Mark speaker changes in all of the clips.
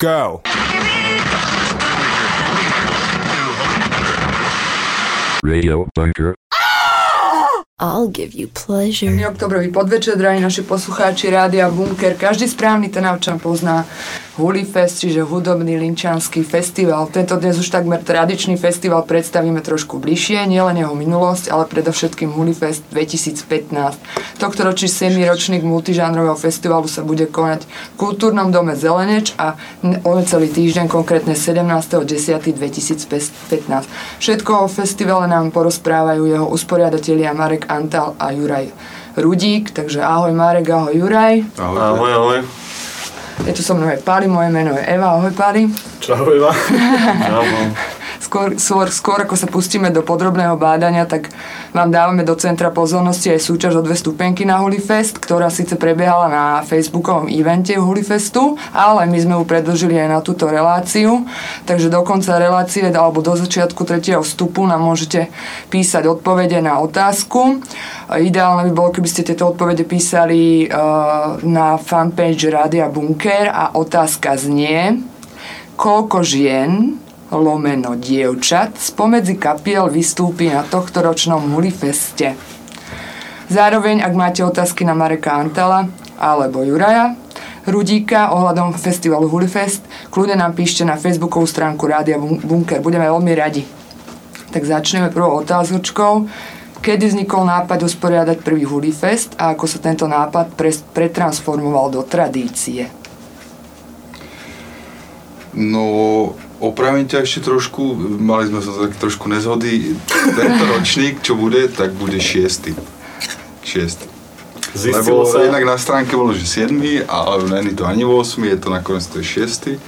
Speaker 1: Go!
Speaker 2: Radio Bunker.
Speaker 3: I'll give you pleasure.
Speaker 4: Oktobrový podvečer, drahí naši poslucháči Rádia Bunker. Každý správny ten občan pozná Hulifest, čiže hudobný linčanský festival. Tento dnes už takmer tradičný festival predstavíme trošku bližšie, nielen jeho minulosť, ale predovšetkým Hulifest 2015. Tohto ročný semiročník multižánrového festivalu sa bude konať v kultúrnom dome Zeleneč a o celý týždeň, konkrétne 17.10.2015. Všetko o festivale nám porozprávajú jeho usporiadatelia Marek Antal a Juraj Rudík, takže ahoj Marek, ahoj Juraj.
Speaker 5: Ahoj, ahoj. ahoj.
Speaker 4: Je tu so mnou aj Pali, moje meno je Eva, ahoj Pali.
Speaker 5: Čau Eva. Čau.
Speaker 4: Skôr, skôr, skôr ako sa pustíme do podrobného bádania, tak vám dávame do centra pozornosti aj súťaž o dve stupenky na Hulifest, ktorá síce prebiehala na facebookovom evente Hulifestu, ale my sme ju predložili aj na túto reláciu, takže do konca relácie alebo do začiatku tretieho vstupu nám môžete písať odpovede na otázku. Ideálne by bolo, keby ste tieto odpovede písali uh, na fanpage Rádia Bunker a otázka znie, koľko žien lomeno dievčat spomedzi kapiel vystúpi na tohto ročnom Hulifeste. Zároveň, ak máte otázky na Mareka Antala alebo Juraja, Rudíka ohľadom festivalu Hulifest, kľudne nám píšte na facebookovú stránku Rádia Bunker. Budeme veľmi radi. Tak začneme prvou otázočkou. Kedy vznikol nápad usporiadať prvý Hulifest a ako sa tento nápad pre, pretransformoval do tradície?
Speaker 6: No, opravím ťa ešte trošku, mali sme sa tak trošku nezhody. Tento ročník, čo bude, tak bude šiestý. Šiestý.
Speaker 5: Zistilo
Speaker 6: Lebo
Speaker 5: sa...
Speaker 6: jednak na stránke bolo, že 7, ale není to ani 8, je to nakoniec to je 6.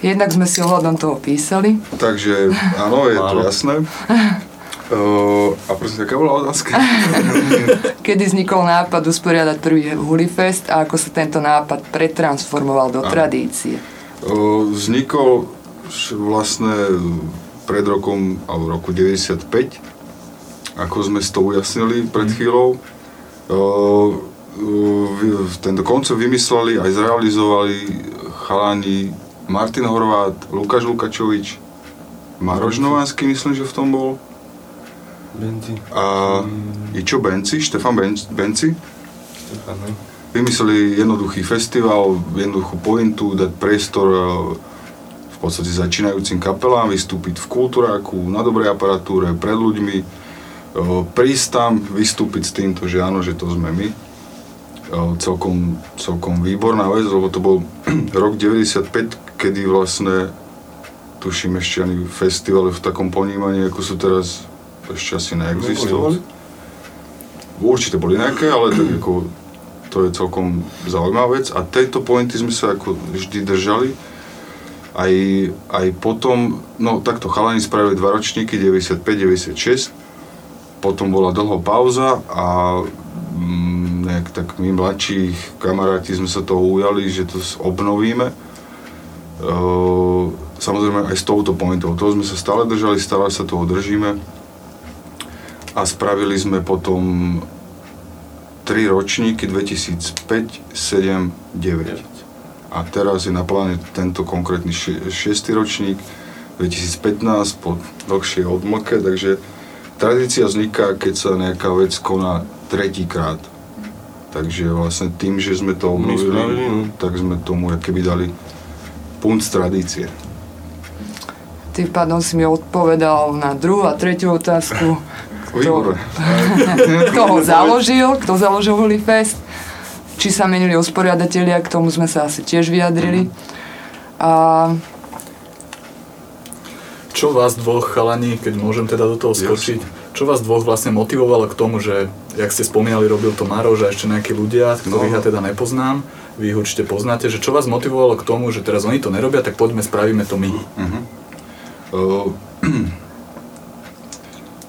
Speaker 4: Jednak sme si ohľadom toho písali.
Speaker 6: Takže áno, je to jasné. Uh, a prosím, aká bola otázka?
Speaker 4: Kedy vznikol nápad usporiadať prvý Hulifest a ako sa tento nápad pretransformoval do
Speaker 6: Áno.
Speaker 4: tradície?
Speaker 6: Uh, vznikol vlastne pred rokom, alebo roku 95, ako sme si to ujasnili pred chvíľou. Uh, uh, vy- tento koncept vymysleli aj zrealizovali chalani Martin Horvát, Lukáš Lukačovič, Maroš Novanský, myslím, že v tom bol.
Speaker 5: Benzi.
Speaker 6: A i čo Benci, Štefan Ben- Benci. Vymysleli jednoduchý festival, jednoduchú pointu, dať priestor e, v podstate začínajúcim kapelám, vystúpiť v kultúráku, na dobrej aparatúre, pred ľuďmi, e, prísť tam, vystúpiť s týmto, že áno, že to sme my. E, Celkom, celkom výborná vec, lebo to bol rok 95, kedy vlastne tuším ešte ani festivaly v takom ponímaní, ako sú teraz, ešte asi neexistovali. Určite boli nejaké, ale tak ako to je celkom zaujímavá vec a tejto pointy sme sa ako vždy držali. Aj, aj potom, no takto chalani spravili dva ročníky, 95-96, potom bola dlho pauza a mm, nejak tak my mladší kamaráti sme sa toho ujali, že to obnovíme. Ehm, samozrejme aj s touto pointou, toho sme sa stále držali, stále sa toho držíme a spravili sme potom tri ročníky 2005, 7, 9. A teraz je na pláne tento konkrétny šie- šiestý ročník 2015 po dlhšej odmlke, takže tradícia vzniká, keď sa nejaká vec koná tretíkrát. Takže vlastne tým, že sme to obnovili,
Speaker 5: no.
Speaker 6: tak sme tomu keby dali punt z tradície.
Speaker 4: Tým pádom si mi odpovedal na druhú a tretiu otázku. Kto, kto ho založil, kto založil Hulifest, či sa menili usporiadatelia, k tomu sme sa asi tiež vyjadrili. A
Speaker 5: Čo vás dvoch chalani, keď môžem teda do toho skočiť, čo vás dvoch vlastne motivovalo k tomu, že, jak ste spomínali, robil to Maroš a ešte nejakí ľudia, ktorých
Speaker 6: No.
Speaker 5: ja teda nepoznám, vy ich určite poznáte, že čo vás motivovalo k tomu, že teraz oni to nerobia, tak poďme, spravíme to my.
Speaker 6: Uh,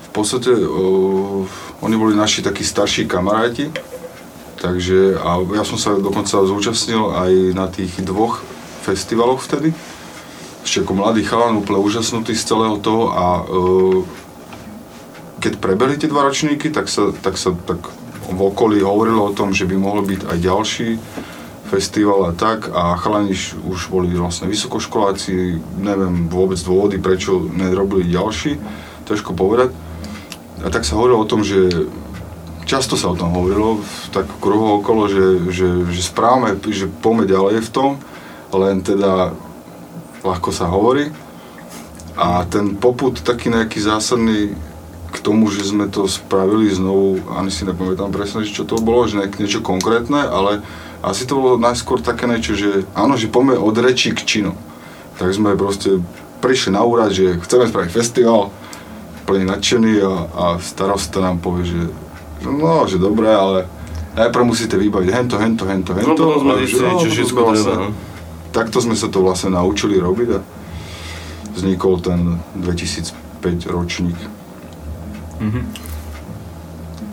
Speaker 6: v podstate uh, oni boli naši takí starší kamaráti, takže a ja som sa dokonca zúčastnil aj na tých dvoch festivaloch vtedy. Ešte ako mladý chalan, úplne úžasnutý z celého toho a uh, keď prebehli tie dva ročníky, tak sa, tak sa tak v okolí hovorilo o tom, že by mohol byť aj ďalší festival a tak a chalani už boli vlastne vysokoškoláci, neviem vôbec dôvody, prečo nerobili ďalší, ťažko povedať. A tak sa hovorilo o tom, že často sa o tom hovorilo, tak kruhu okolo, že, že, že správame, že poďme ďalej v tom, len teda ľahko sa hovorí. A ten poput taký nejaký zásadný k tomu, že sme to spravili znovu, ani si nepamätám presne, čo to bolo, že niečo konkrétne, ale asi to bolo najskôr také niečo, že áno, že poďme od rečí k činu. Tak sme proste prišli na úrad, že chceme spraviť festival, plne nadšený a, a starosta nám povie, že no, že dobré, ale najprv musíte vybaviť hento, hento, hento, hento.
Speaker 1: No potom sme zistili,
Speaker 6: no,
Speaker 1: čo
Speaker 6: to
Speaker 1: všetko
Speaker 6: vlastne-
Speaker 1: no.
Speaker 6: Takto sme sa to vlastne naučili robiť a vznikol ten 2005 ročník.
Speaker 5: Mhm.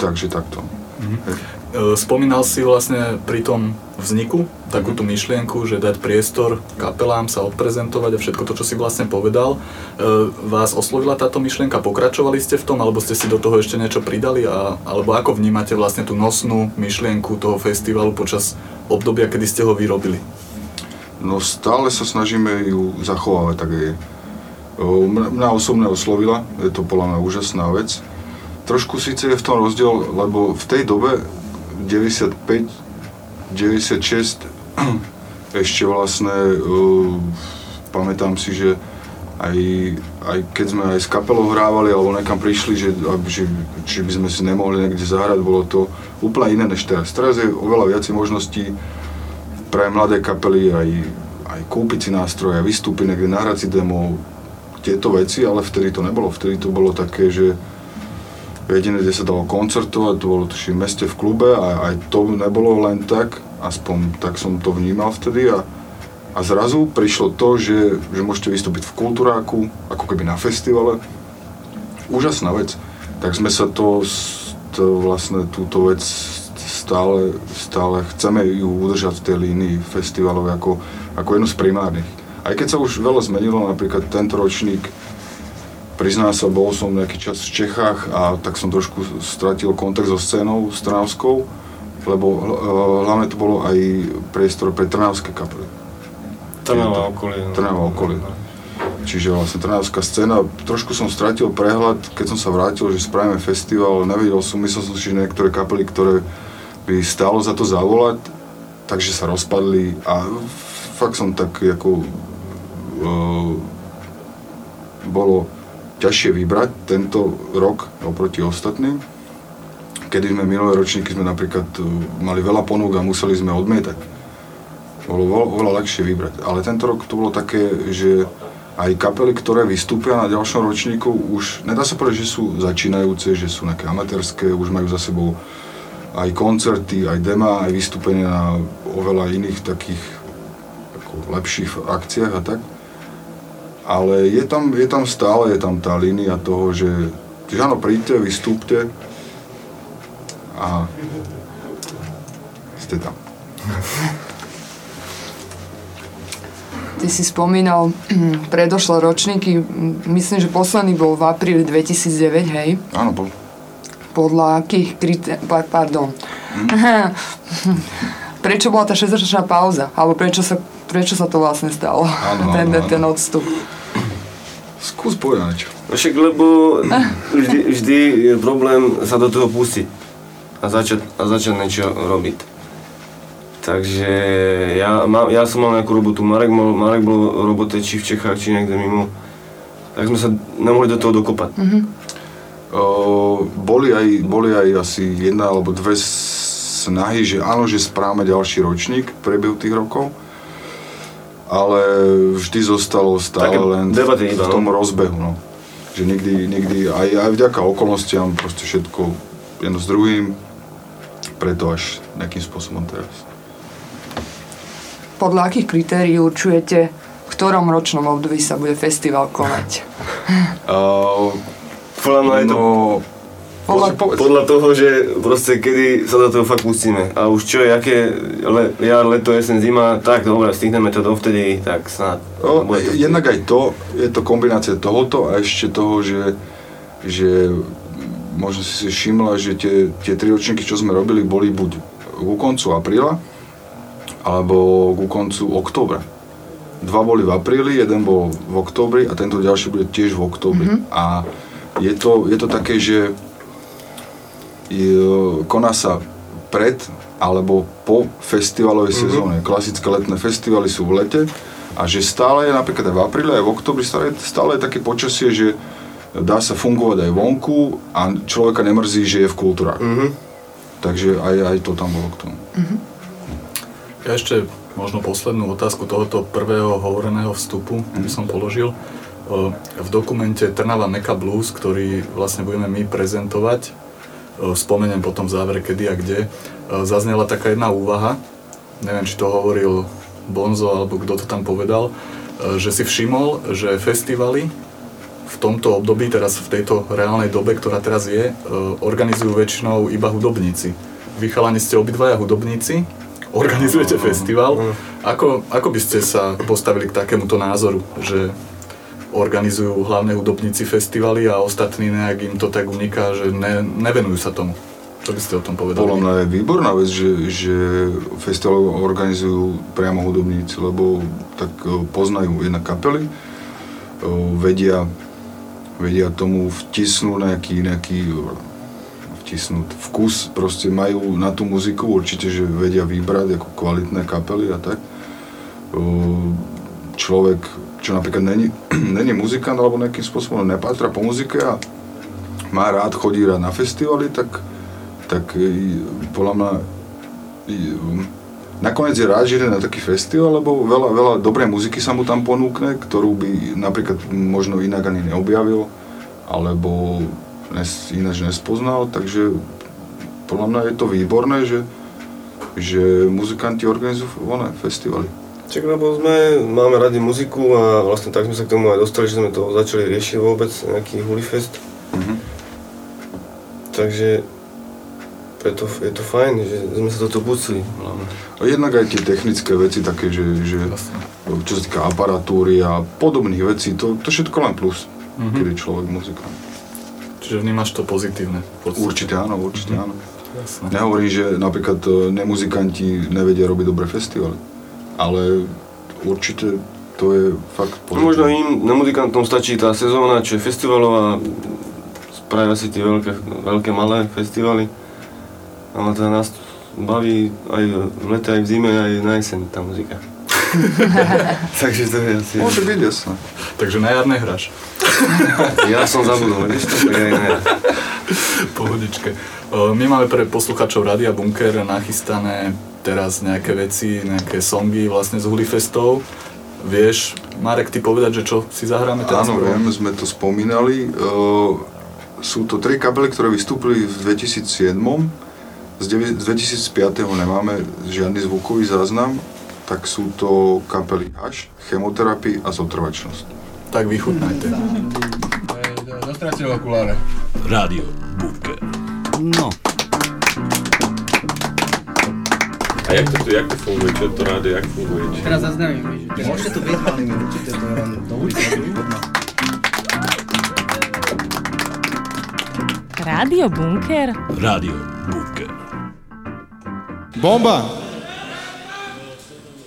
Speaker 6: Takže takto.
Speaker 5: E, Spomínal si vlastne pri tom vzniku takúto myšlienku, že dať priestor kapelám sa odprezentovať a všetko to, čo si vlastne povedal. E, Vás oslovila táto myšlienka, pokračovali ste v tom, alebo ste si do toho ešte niečo pridali, a, alebo ako vnímate vlastne tú nosnú myšlienku toho festivalu počas obdobia, kedy ste ho vyrobili?
Speaker 6: No stále sa snažíme ju zachovávať, tak je. Mňa osobne oslovila, je to podľa mňa úžasná vec. Trošku síce je v tom rozdiel, lebo v tej dobe 95, 96 ešte vlastne uh, pamätám si, že aj, aj keď sme aj s kapelou hrávali alebo nekam prišli, že, aby- že, či by sme si nemohli niekde zahrať, bolo to úplne iné než teraz. Teraz je oveľa viacej možností pre mladé kapely aj, aj kúpiť si nástroje, vystúpiť niekde, nahrať si demo, tieto veci, ale vtedy to nebolo. Vtedy to bolo také, že jediné, kde sa dalo koncertovať, to bolo tuším v meste v klube a aj to nebolo len tak, aspoň tak som to vnímal vtedy a, a zrazu prišlo to, že, že môžete vystúpiť v kultúráku, ako keby na festivale. Úžasná vec. Tak sme sa to, to vlastne túto vec stále, stále chceme ju udržať v tej línii festivalov ako, ako jednu z primárnych. Aj keď sa už veľa zmenilo, napríklad tento ročník Priznám sa, bol som nejaký čas v Čechách a tak som trošku stratil kontakt so scénou s Trnavskou, lebo eh, hlavne to bolo aj priestor pre trnavské kapely.
Speaker 1: Trnava okolie.
Speaker 6: Trnava okolie. Čiže vlastne trnavská scéna, trošku som stratil prehľad, keď som sa vrátil, že spravíme festival, nevedel som, myslel som si, že niektoré kapely, ktoré by stálo za to zavolať, takže sa rozpadli a fakt som tak ako uh, bolo ťažšie vybrať tento rok oproti ostatným. Kedy sme minulé ročníky sme napríklad uh, mali veľa ponúk a museli sme odmietať. Bolo oveľa, ľahšie vybrať. Ale tento rok to bolo také, že aj kapely, ktoré vystúpia na ďalšom ročníku, už nedá sa povedať, že sú začínajúce, že sú nejaké amatérske, už majú za sebou aj koncerty, aj dema, aj vystúpenia na oveľa iných takých lepších akciách a tak. Ale je tam, je tam stále, je tam tá línia toho, že, že áno, príďte, vystúpte a ste tam.
Speaker 4: Ty si spomínal predošlé ročníky, myslím, že posledný bol v apríli 2009, hej?
Speaker 6: Áno, bol.
Speaker 4: Podľa akých kritérií, pardon.
Speaker 6: Hm?
Speaker 4: prečo bola tá 6-ročná pauza? Alebo prečo sa, prečo sa to vlastne stalo?
Speaker 6: Áno,
Speaker 4: ten,
Speaker 6: áno.
Speaker 4: ten odstup.
Speaker 6: Skús povedať.
Speaker 1: No Však lebo vždy, vždy je problém sa do toho pustiť a začať, a začať niečo robiť. Takže ja, mám, ja som mal nejakú robotu, Marek, mal, Marek bol v robote či v Čechách, či niekde mimo. Tak sme sa nemohli do toho dokopať.
Speaker 6: Uh, boli, aj, boli aj asi jedna alebo dve snahy, že áno, že správame ďalší ročník v priebehu tých rokov, ale vždy zostalo stále
Speaker 1: Také
Speaker 6: len v,
Speaker 1: debaty
Speaker 6: v tom
Speaker 1: no.
Speaker 6: rozbehu. No. Že nikdy, nikdy aj, aj vďaka okolnostiam proste všetko jedno s druhým, preto až nejakým spôsobom teraz.
Speaker 4: Podľa akých kritérií určujete, v ktorom ročnom období sa bude festival konať?
Speaker 6: Uh,
Speaker 1: Podľa mňa je to
Speaker 6: no,
Speaker 4: Podľa,
Speaker 1: podľa toho, že proste kedy sa do toho fakt pustíme. A už čo, jaké le, jar, leto, jesen, zima, tak dobre, stihneme to dovtedy, tak snad.
Speaker 6: No,
Speaker 1: bude to
Speaker 6: jednak aj to, je to kombinácia tohoto a ešte toho, že, že možno si si všimla, že tie, tie tri ročníky, čo sme robili, boli buď ku koncu apríla, alebo ku koncu oktobra. Dva boli v apríli, jeden bol v oktobri a tento ďalší bude tiež v oktobri. A je to, je to také, že koná sa pred alebo po festivalovej sezóne. Klasické letné festivaly sú v lete a že stále je napríklad aj v apríli, aj v oktobri stále, stále je také počasie, že dá sa fungovať aj vonku a človeka nemrzí, že je v kultúrach. Takže aj, aj to tam bolo k tomu.
Speaker 5: Ja ešte možno poslednú otázku tohoto prvého hovoreného vstupu by som položil. E, V dokumente Trnava Meka Blues, ktorý vlastne budeme my prezentovať, e, spomeniem potom v závere kedy a kde, e, zaznela taká jedna úvaha, neviem či to hovoril Bonzo alebo kto to tam povedal, e, že si všimol, že festivaly v tomto období, teraz v tejto reálnej dobe, ktorá teraz je, e, organizujú väčšinou iba hudobníci. Vy chalani ste obidvaja hudobníci, organizujete festival. Ako, ako by ste sa postavili k takémuto názoru, že organizujú hlavné hudobníci festivaly a ostatní nejak im to tak uniká, že ne, nevenujú sa tomu? Čo by ste o tom povedali?
Speaker 6: Podľa mňa je výborná vec, že, že festival organizujú priamo hudobníci, lebo tak e, poznajú jedna kapely, e, vedia, vedia tomu vtisnúť nejaký, nejaký vtisnúť vkus, proste majú na tú muziku, určite, že vedia vybrať ako kvalitné kapely a tak. E, Človek, čo napríklad není, není muzikant alebo nejakým spôsobom nepátra po muzike a má rád, chodí rád na festivaly, tak, tak e, podľa mňa e, nakoniec je rád, že ide na taký festival, lebo veľa, veľa dobrej muziky sa mu tam ponúkne, ktorú by napríklad možno inak ani neobjavil, alebo ináč nespoznal, takže podľa mňa je to výborné, že, že muzikanti organizujú festivaly.
Speaker 1: Čak, lebo sme, máme radi muziku a vlastne tak sme sa k tomu aj dostali, že sme to začali riešiť vôbec, nejaký Hulifest.
Speaker 6: Mhm.
Speaker 1: Takže preto je to fajn, že sme sa do toho pustili.
Speaker 6: A jednak aj tie technické veci také, že, že čo sa týka aparatúry a podobných vecí, to, to všetko len plus,
Speaker 5: Mhm.
Speaker 6: keď je človek muzikant.
Speaker 5: Čiže vnímaš to pozitívne?
Speaker 6: Určite áno, určite áno.
Speaker 5: Jasné.
Speaker 6: Nehovorím, že napríklad e, nemuzikanti nevedia robiť dobré festivaly, ale určite to je fakt
Speaker 1: No možno im, na muzikantom stačí tá sezóna, čo je festivalová, spravia si tie veľké, veľké malé festivaly, ale teda nás baví aj v lete, aj v zime, aj na jeseň tá muzika. Takže to je asi...
Speaker 6: Môže byť, jasné.
Speaker 5: Takže na jarnej hráš.
Speaker 1: Ja som zabudol, vidíš to? Tak aj ne.
Speaker 5: Pohodičke. E, My máme pre posluchačov Radia Bunker nachystané teraz nejaké veci, nejaké songy vlastne z Hulifestov. Vieš, Marek, ty povedať, že čo si zahráme teraz?
Speaker 6: Áno, viem, sme to spomínali. E, sú to tri kapely, ktoré vystúpili v 2007. Z, devi- z 2005. nemáme žiadny zvukový záznam, tak sú to kapely Haš, Chemoterapii a Zotrvačnosť.
Speaker 5: Tak vychutnajte.
Speaker 7: Dostratil okuláre.
Speaker 2: Rádio Bunker. No.
Speaker 8: A jak to, jak to funguje? Čo to rádio, jak funguje? Či...
Speaker 7: Teraz zaznamím, že môžete to byť malými, určite to len do ulice.
Speaker 9: Rádio Bunker?
Speaker 2: Rádio Bunker.
Speaker 10: Bomba!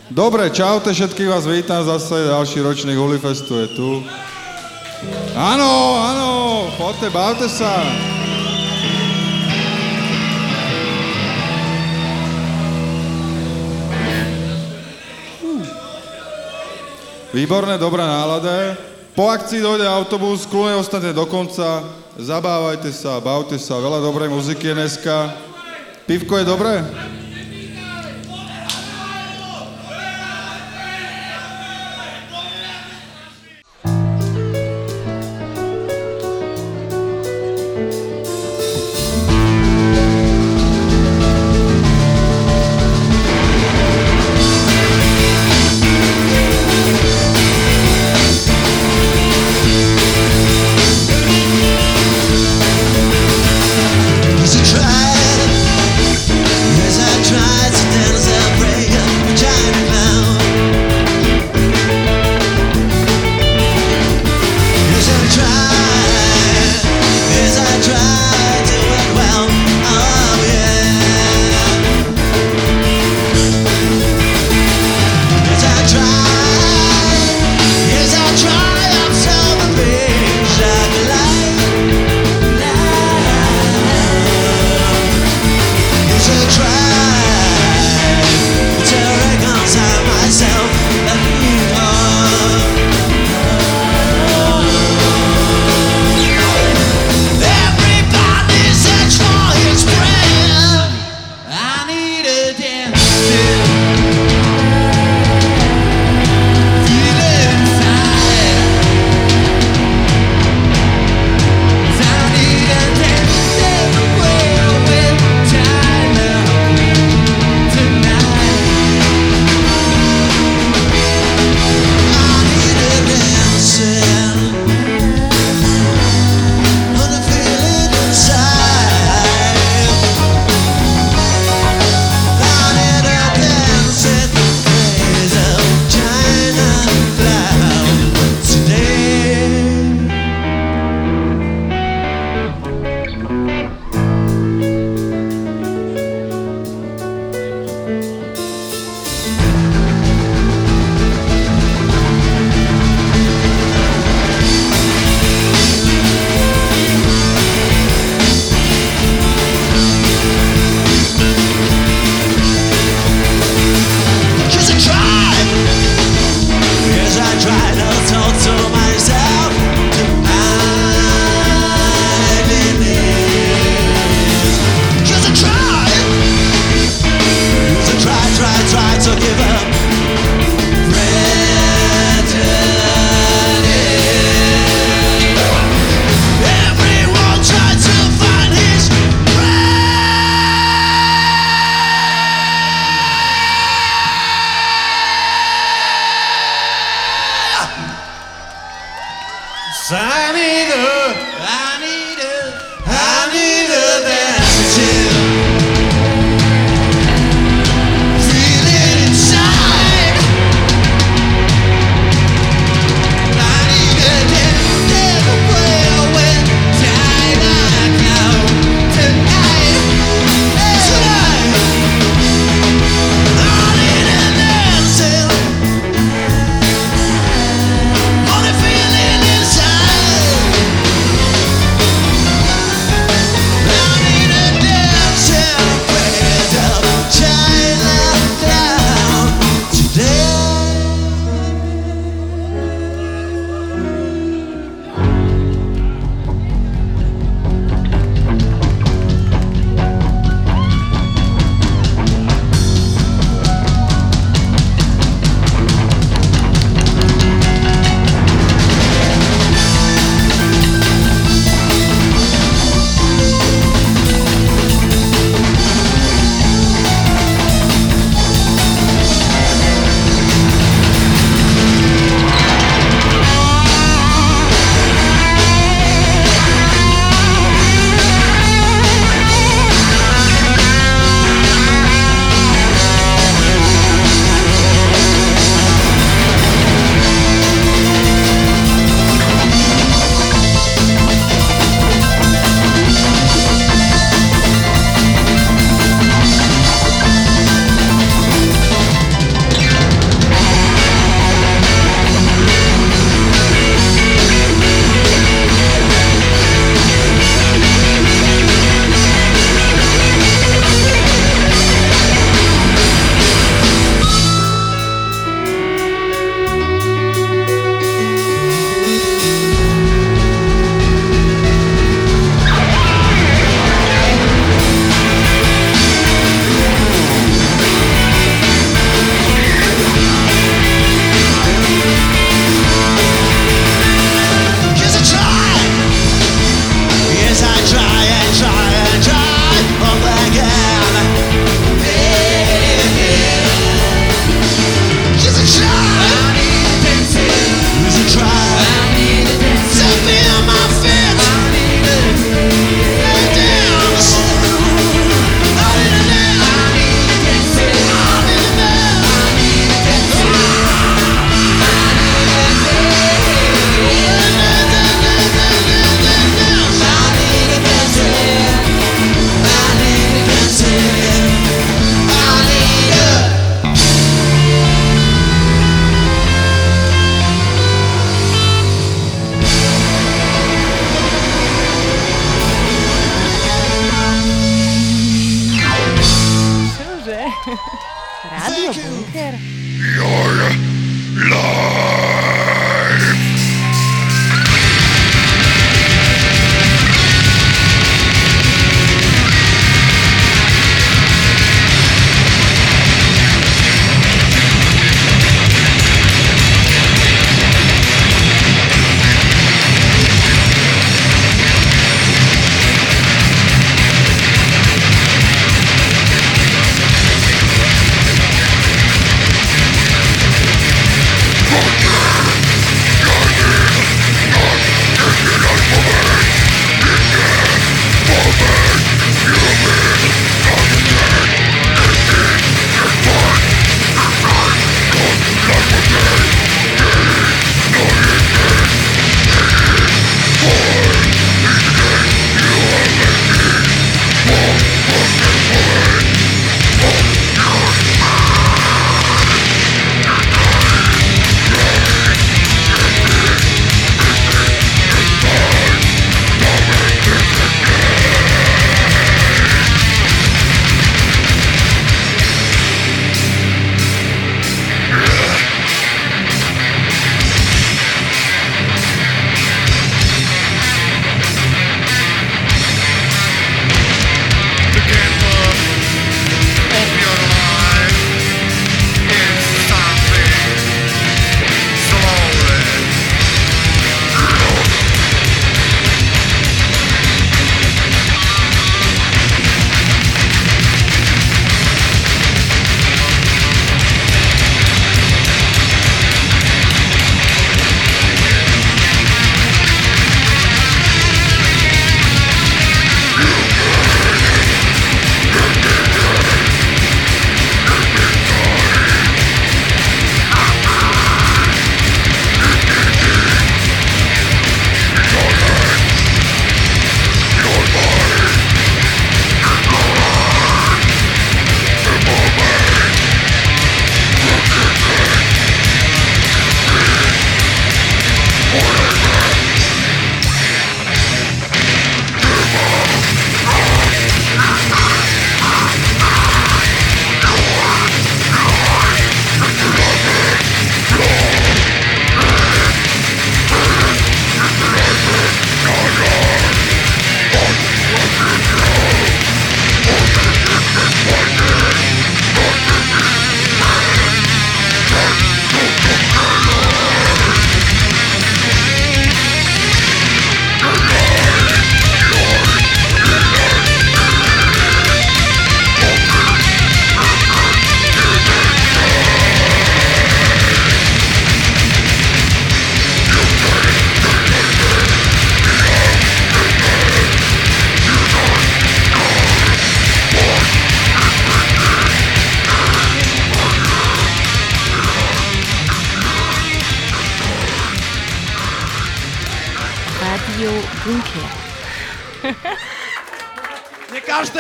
Speaker 10: Dobre, čaute, všetkých vás vítam zase, ďalší ročník Hulifestu je tu. Áno, áno, poďte, bavte sa. Výborné, dobrá nálada. Po akcii dojde autobus, kľudne ostanete do konca, zabávajte sa, bavte sa, veľa dobrej muziky je dneska. Pivko je dobré?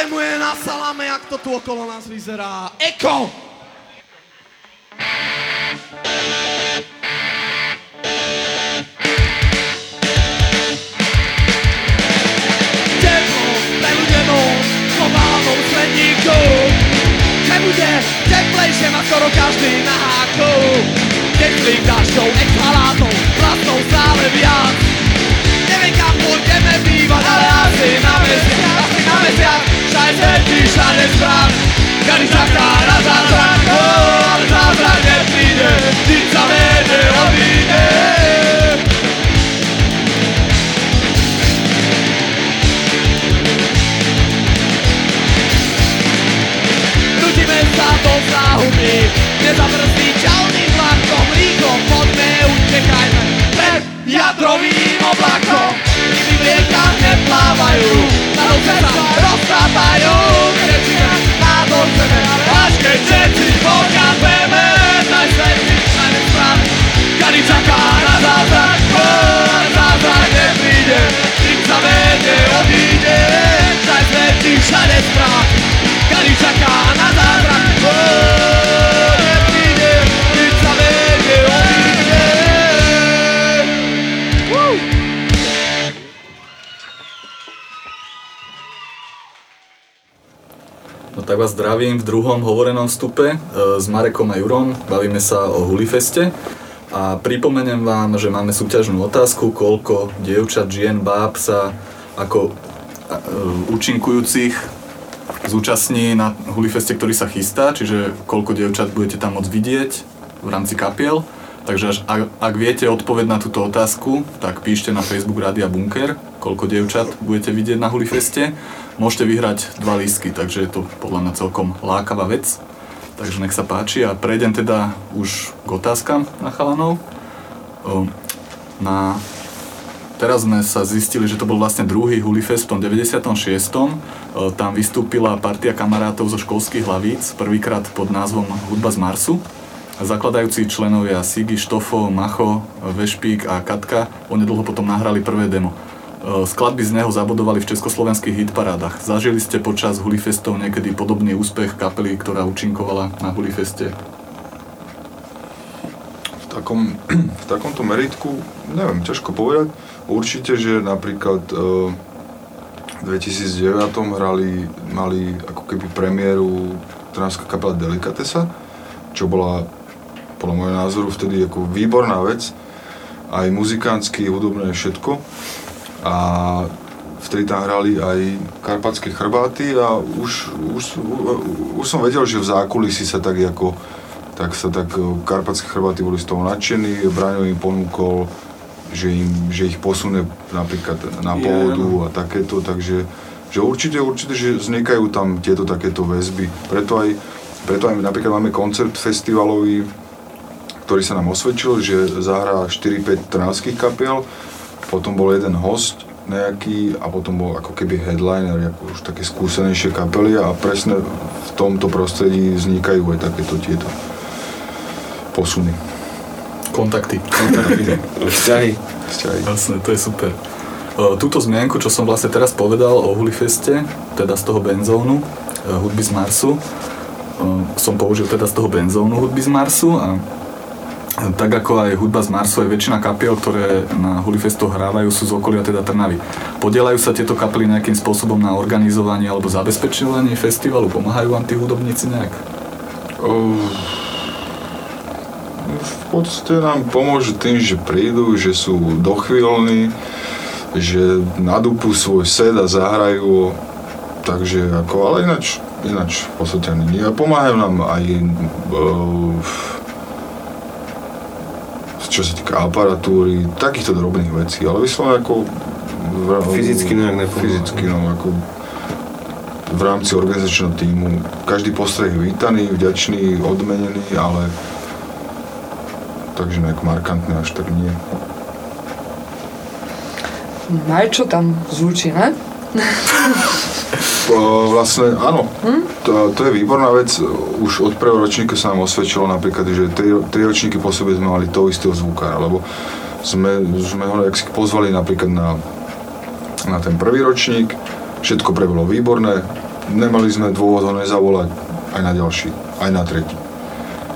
Speaker 11: Ne každému je na salame, jak to tu okolo nás vyzerá. Eko! Teplo, preludenou, globálnou. Nebude teplejšie, má skoro každý na háku. Teplých dažďov, exhalátov, vlastnou stále viac. Neviem kam pôjdeme bývať, ale asi na mesiac, asi na mesiac. Všade svetí, všade správ, každý na zázrak, oh, ale zázrak nepríde, nič sa vede, odíde. Nutíme sa do záhuby, nezabrzdičalným jadrovým oblakom. Ryby v riekách neplávajú, na noce sa roztápajú, kričíme nádor zeme, až keď všetci pokapeme, najsvetší najmä správny, kady čaká na zázrak, zázrak nepríde, tým sa vede odíde, najsvetší všade správny, kady čaká na zázrak, oh,
Speaker 5: Vás zdravím v druhom hovorenom vstupe e, s Marekom a Jurom. Bavíme sa o Hulifeste. A pripomeniem vám, že máme súťažnú otázku, koľko dievčat, žien, báb sa ako e, účinkujúcich zúčastní na Hulifeste, ktorý sa chystá, čiže koľko dievčat budete tam môcť vidieť v rámci kapiel. Takže až, ak, ak viete odpoveď na túto otázku, tak píšte na Facebook Rádia Bunker, koľko dievčat budete vidieť na Hulifeste. Môžete vyhrať dva lístky, takže je to podľa mňa celkom lákavá vec. Takže nech sa páči a prejdem teda už k otázkam na chalanov. O, Na... Teraz sme sa zistili, že to bol vlastne druhý Hulifest v tom 96. O, Tam vystúpila partia kamarátov zo školských hlavíc, prvýkrát pod názvom Hudba z Marsu. Zakladajúci členovia Sigi, Štofo, Macho, Vešpík a Katka onedlho potom nahrali prvé demo. E, Skladby z neho zabudovali v československých hitparádach. Zažili ste počas Hulifestov niekedy podobný úspech kapely, ktorá účinkovala na Hulifeste?
Speaker 6: v takom, v takomto meritku, neviem, ťažko povedať. Určite, že napríklad e, v 2009 hrali, mali ako keby premiéru tránska kapela Delicatesa, čo bola podľa môjho názoru vtedy ako výborná vec, aj muzikánsky, hudobné, všetko. A vtedy tam hrali aj Karpatské chrbáty a už, už, už som vedel, že v zákulisí sa tak ako tak sa tak e, Karpatské chrbáty boli z toho nadšení, Braňo im ponúkol, že, im, že ich posunie napríklad na
Speaker 1: Je,
Speaker 6: pôvodu a takéto, takže že určite, určite, že vznikajú tam tieto takéto väzby. Preto aj, preto aj napríklad máme koncert festivalový, ktorý sa nám osvedčil, že zahrá 4-5 trnavských kapiel, potom bol jeden host nejaký a potom bol ako keby headliner, ako už také skúsenejšie kapely a presne v tomto prostredí vznikajú aj takéto tieto posuny.
Speaker 5: Kontakty.
Speaker 6: Kontakty.
Speaker 1: Vzťahy.
Speaker 6: Vzťahy.
Speaker 5: Jasné, to je super. E, Túto zmienku, čo som vlastne teraz povedal o Hulifeste, teda z toho benzónu, e, hudby z Marsu, e, som použil teda z toho benzónu hudby z Marsu a tak ako aj hudba z Marsu, aj väčšina kapiel, ktoré na Hulifestoch hrávajú, sú z okolia teda Trnavy. Podielajú sa tieto kapely nejakým spôsobom na organizovanie alebo zabezpečovanie festivalu? Pomáhajú vám tí hudobníci nejak?
Speaker 6: Oh, v podstate nám pomôžu tým, že prídu, že sú dochvíľní, že nadúpu svoj set a zahrajú, takže ako, ale ináč, ináč v podstate nie. Pomáhajú nám aj uh, čo sa týka aparatúry, takýchto drobných vecí, ale vyslovene ako v,
Speaker 1: Fyzicky nejak nepomáha.
Speaker 6: Fyzicky, no ako v rámci organizačného týmu. Každý postreh je vítaný, vďačný, odmenený, ale takže nejak markantné až tak nie.
Speaker 4: Majčo tam zvučí, ne?
Speaker 6: O, vlastne áno, to, to je výborná vec. Už od prvého ročníka sa nám osvedčilo napríklad, že tri, tri ročníky po sebe sme mali toho istého zvukára, lebo sme, sme ho jak si pozvali napríklad na, na ten prvý ročník, všetko prebolo výborné, nemali sme dôvod ho nezavolať aj na ďalší, aj na tretí.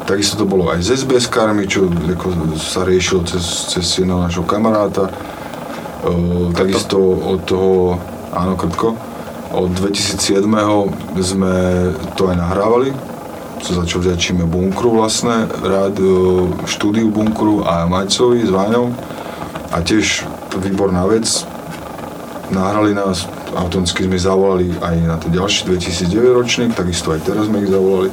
Speaker 6: Takisto to bolo aj s SBS-kármi, čo ako sa riešilo cez, cez jedného našho kamaráta. E, takisto od toho, áno, krtko, od 2007. sme to aj nahrávali, co za čo vďačíme Bunkru vlastne, rád, e, štúdiu Bunkru a Majcovi s Váňou. A tiež výborná vec, nahrali nás, automaticky sme zavolali aj na ten ďalší 2009 ročník, takisto aj teraz sme ich zavolali.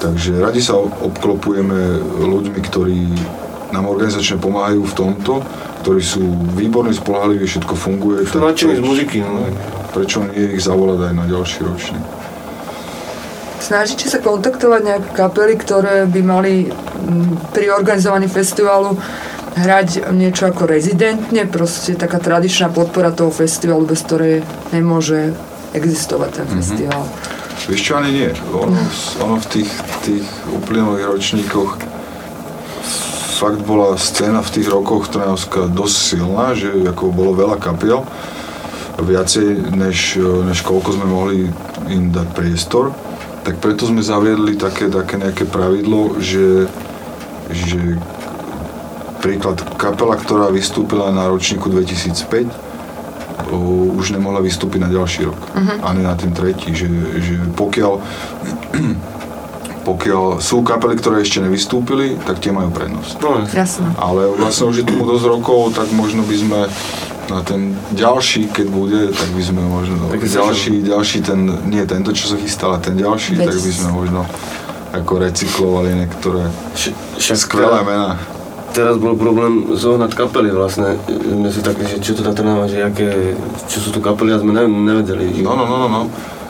Speaker 6: Takže radi sa obklopujeme ľuďmi, ktorí nám organizačne pomáhajú v tomto, ktorí sú výborní, spolahliví, všetko funguje.
Speaker 1: To nadšení z muziky, no.
Speaker 6: Prečo nie ich zavolať aj na ďalší ročník?
Speaker 4: Snažíte sa kontaktovať nejaké kapely, ktoré by mali pri organizovaní festivalu hrať niečo ako rezidentne, proste taká tradičná podpora toho festivalu, bez ktorej nemôže existovať ten mm-hmm. festival.
Speaker 6: Vieš čo, ani nie. Ono, ono v tých, tých uplynulých ročníkoch fakt bola scéna v tých rokoch Trnavska dosť silná, že ako bolo veľa kapiel, viacej než, než koľko sme mohli im dať priestor tak preto sme zaviedli také, také nejaké pravidlo, že, že príklad kapela, ktorá vystúpila na ročníku 2005, o, už nemohla vystúpiť na ďalší rok, uh-huh. ani na ten tretí, že, že pokiaľ pokiaľ sú kapely, ktoré ešte nevystúpili, tak tie majú prednosť.
Speaker 4: No, jasne.
Speaker 6: Ale vlastne už je tomu dosť rokov, tak možno by sme na ten ďalší, keď bude, tak by sme možno, tak ďalší, ďalší ten, nie tento, čo sa chystá, ale ten ďalší, Veď. tak by sme možno ako recyklovali niektoré Však skvelé mená.
Speaker 1: Teraz bol problém zohnať kapely vlastne. My si takí, že čo to Trnava, že aké, čo sú tu kapely a sme ne, nevedeli.
Speaker 6: No, no, no, no, no.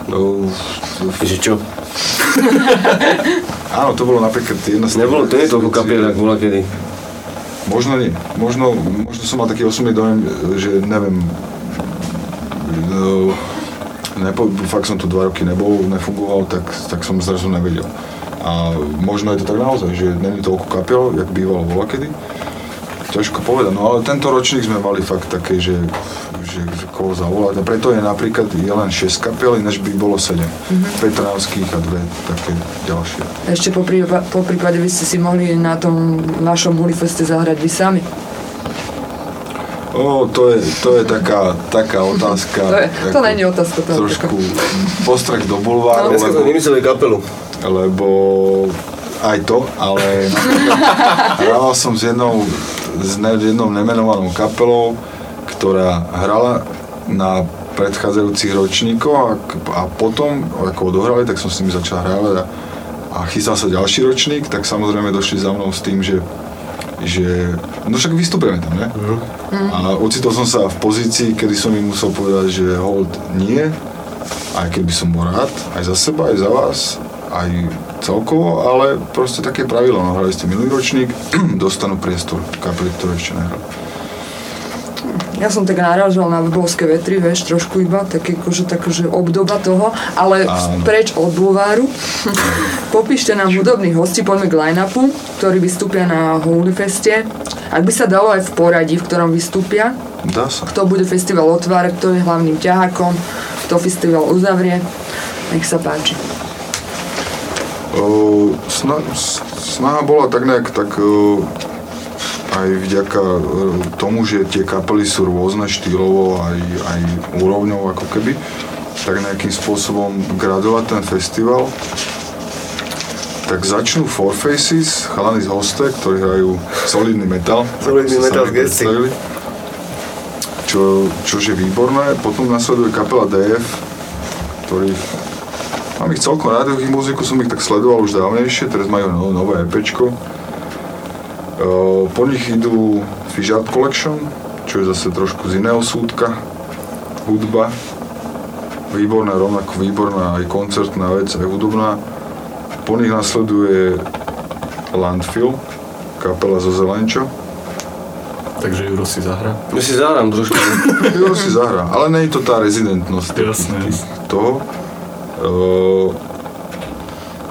Speaker 6: No
Speaker 1: že čo?
Speaker 6: Áno, to bolo napríklad jedna
Speaker 1: z Nebolo, to je toľko kapiel, ako bola kedy.
Speaker 6: Možno nie. Možno, možno som mal taký osobný dojem, že neviem, no, nepo, fakt som tu dva roky nebol, nefungoval, tak, tak som zrazu nevedel. A možno je to tak naozaj, že není toľko kapiel, jak bývalo voľa kedy. Ťažko povedať, no ale tento ročník sme mali fakt také, že že, že koho zavolať. A preto je napríklad je len 6 kapiel, než by bolo 7. Mm-hmm. 5 trnavských a dve také ďalšie.
Speaker 4: Ešte po, prípa- po prípade by ste si mohli na tom našom Hulifeste zahrať vy sami.
Speaker 6: O, to je, to je taká, taká otázka.
Speaker 4: to, je, to není otázka. To
Speaker 6: trošku postrach do bulváru.
Speaker 1: No, dneska sme vymysleli kapelu.
Speaker 6: Lebo aj to, ale hrával som s jednou, s jednou nemenovanou kapelou, ktorá hrala na predchádzajúcich ročníkov a, a potom, ako odohrali, tak som s nimi začal hrávať a, a chystal sa ďalší ročník, tak samozrejme došli za mnou s tým, že že no však vystupujeme tam, ne? Uh-huh. A ocitol som sa v pozícii, kedy som im musel povedať, že hold nie, aj keby som bol rád, aj za seba, aj za vás, aj celkovo, ale proste také pravidlo, no hrali ste minulý ročník, dostanú priestor kapely, ktoré ešte nehrali.
Speaker 4: Ja som tak narážal na webovské vetry, vieš, trošku iba, také akože, že obdoba toho, ale Áno. preč od bulváru. Popíšte nám hudobných hostí, poďme k line-upu, ktorí vystúpia na Holy Feste. Ak by sa dalo aj v poradí, v ktorom vystúpia,
Speaker 6: Dá sa.
Speaker 4: kto bude festival otvárať, kto je hlavným ťahakom, kto festival uzavrie, nech sa páči.
Speaker 6: Sna, snaha bola tak nejak tak uh, aj vďaka e, tomu, že tie kapely sú rôzne štýlovo aj, aj úrovňou ako keby, tak nejakým spôsobom gradovať ten festival. Tak začnú Four Faces, chalani z Hoste, ktorí hrajú solidný metal.
Speaker 1: Solidný metal z Gesti.
Speaker 6: Čo, čož je výborné. Potom nasleduje kapela DF, ktorých mám ich celkom rád, ich muziku som ich tak sledoval už dávnejšie, teraz majú nové EPčko po nich idú Fish Art Collection, čo je zase trošku z iného súdka, hudba. Výborná, rovnako výborná aj koncertná vec, aj hudobná. Po nich nasleduje Landfill, kapela zo Zelenčo.
Speaker 5: Takže Juro si zahra?
Speaker 1: Ja si zahrám trošku.
Speaker 6: Juro si zahrá, ale nie je to tá rezidentnosť
Speaker 5: Jasné.
Speaker 6: toho. Uh,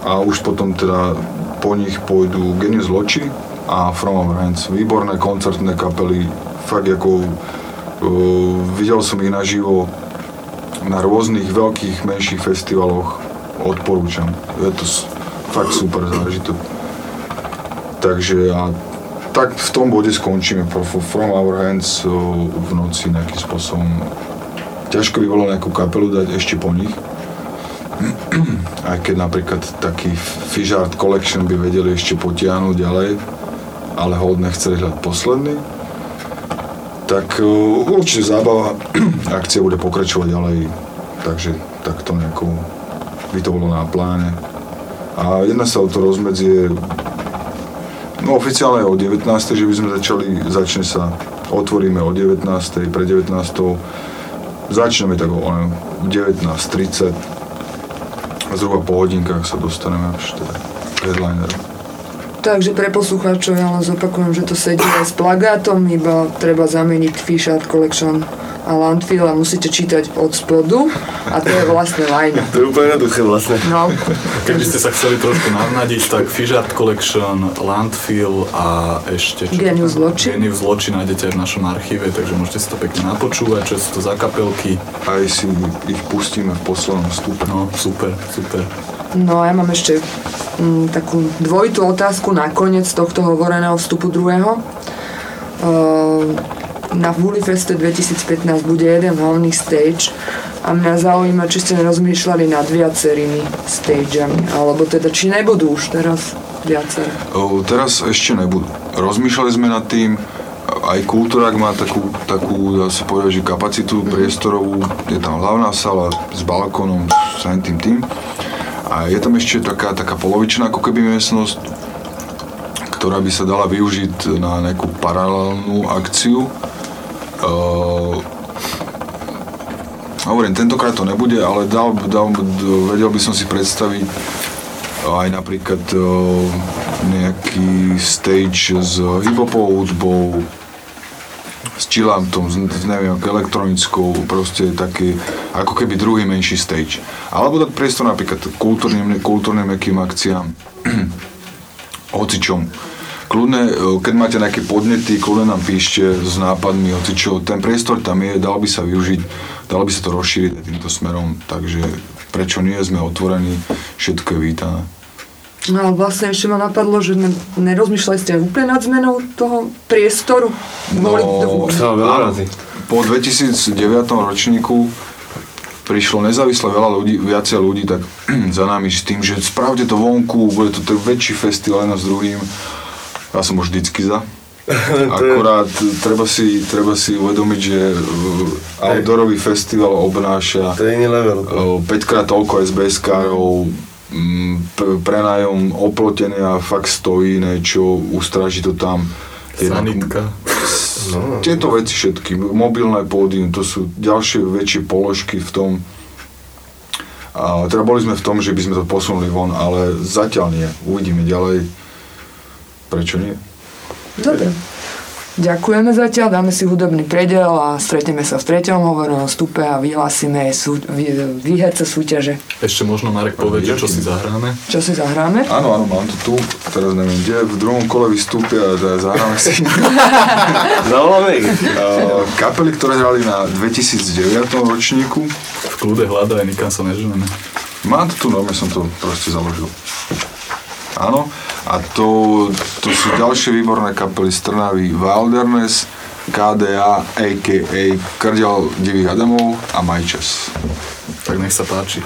Speaker 6: a už potom teda po nich pôjdu Genius Loči, a From Our Hands. Výborné koncertné kapely, fakt ako uh, videl som ich naživo na rôznych veľkých, menších festivaloch. Odporúčam. Je to fakt super záležitosť. Takže a tak v tom bode skončíme. From Our Hands uh, v noci nejakým spôsobom. Ťažko by bolo nejakú kapelu dať ešte po nich. Aj keď napríklad taký Fish Art Collection by vedeli ešte potiahnuť ďalej, ale hodne chceli hľať posledný. Tak uh, určite zábava, akcia bude pokračovať ďalej, takže takto nejako by to bolo na pláne. A jedna sa o to rozmedzie, no oficiálne o 19. že by sme začali, začne sa, otvoríme o 19. pre 19. Začneme tak o 19.30 zhruba po hodinkách sa dostaneme až teda headlineru.
Speaker 4: Takže pre poslucháčov ja len zopakujem, že to sedí aj s plagátom, iba treba zameniť Fish Art Collection a Landfill a musíte čítať od spodu a to je vlastne line.
Speaker 1: To je úplne jednoduché vlastne.
Speaker 4: No,
Speaker 5: Keby ste sa chceli trošku navnadiť, tak Fish Art Collection, Landfill a ešte... Čo
Speaker 4: Genius Zločin.
Speaker 5: Genius Zločin nájdete aj v našom archíve, takže môžete si to pekne napočúvať, čo sú to za kapelky.
Speaker 6: Aj si ich pustíme v poslednom stupe.
Speaker 5: No, super, super.
Speaker 4: no a ja mám ešte mm, takú dvojitú otázku na koniec tohto hovoreného vstupu druhého. Uh, na Woollyfeste 2015 bude jeden hlavný stage a mňa zaujíma, či ste nerozmýšľali nad viacerými stageami, alebo teda či nebudú už teraz viaceré.
Speaker 6: O, teraz ešte nebudú. Rozmýšľali sme nad tým, aj Kultúrak má takú, takú dá sa povedať, že kapacitu priestorovú, je tam hlavná sala s balkónom, s tým tým. A je tam ešte taká, taká polovičná ako keby miestnosť, ktorá by sa dala využiť na nejakú paralelnú akciu. Uh, hovorím, tentokrát to nebude, ale dal, dal, vedel by som si predstaviť aj napríklad uh, nejaký stage s hiphopovou hudbou, s chillantom, s, neviem, elektronickou, proste taký, ako keby druhý menší stage. Alebo dať priestor napríklad kultúrnym, kultúrnym akciám, hocičom. Kľudne, e, keď máte nejaké podnety, kľudne nám píšte s nápadmi, hocičo. Ten priestor tam je, dal by sa využiť, dalo by sa to rozšíriť týmto smerom, takže prečo nie, sme otvorení, všetko je vítané.
Speaker 4: No vlastne ešte ma napadlo, že ne, nerozmýšľali ste aj úplne nad zmenou toho priestoru? Boli-
Speaker 1: Sa veľa razy.
Speaker 6: Po 2009 ročníku prišlo nezávisle veľa ľudí, viacej ľudí tak za nami s tým, že spravte to vonku, bude to väčší festival jedna s druhým. Ja som už vždycky za. Akorát treba si, treba si uvedomiť, že outdoorový festival obnáša
Speaker 1: To je iný level.
Speaker 6: 5 krát toľko SBS-károv, mm, p- prenájom oplotenia fakt stojí niečo, ustráži to tam.
Speaker 5: Sanitka.
Speaker 6: tieto veci všetky, mobilné pódium, to sú ďalšie väčšie položky v tom. A teda boli sme v tom, že by sme to posunuli von, ale zatiaľ nie. Uvidíme ďalej. Prečo nie?
Speaker 4: Dobre. Ďakujeme zatiaľ, dáme si hudobný predel a stretneme sa v treťom hovorenom stupe a vyhlásime sú, vy, výherce súťaže.
Speaker 5: Ešte možno Marek povie, čo si zahráme.
Speaker 4: Čo si zahráme?
Speaker 6: Áno, áno, mám to tu, teraz neviem kde, v druhom kole vystúpia, teda zahráme si
Speaker 1: Zavoláme ich.
Speaker 6: uh, kapely, ktoré hrali na 2009 ročníku.
Speaker 5: V kľude hľadaj, nikam sa neženeme.
Speaker 6: Mám to tu, no, ja som to proste založil. Áno, a to, to sú ďalšie výborné kapely z Trnavy Wilderness, KDA, a.k.a. Krdial divých Adamov a Majčas.
Speaker 5: Tak nech sa páči.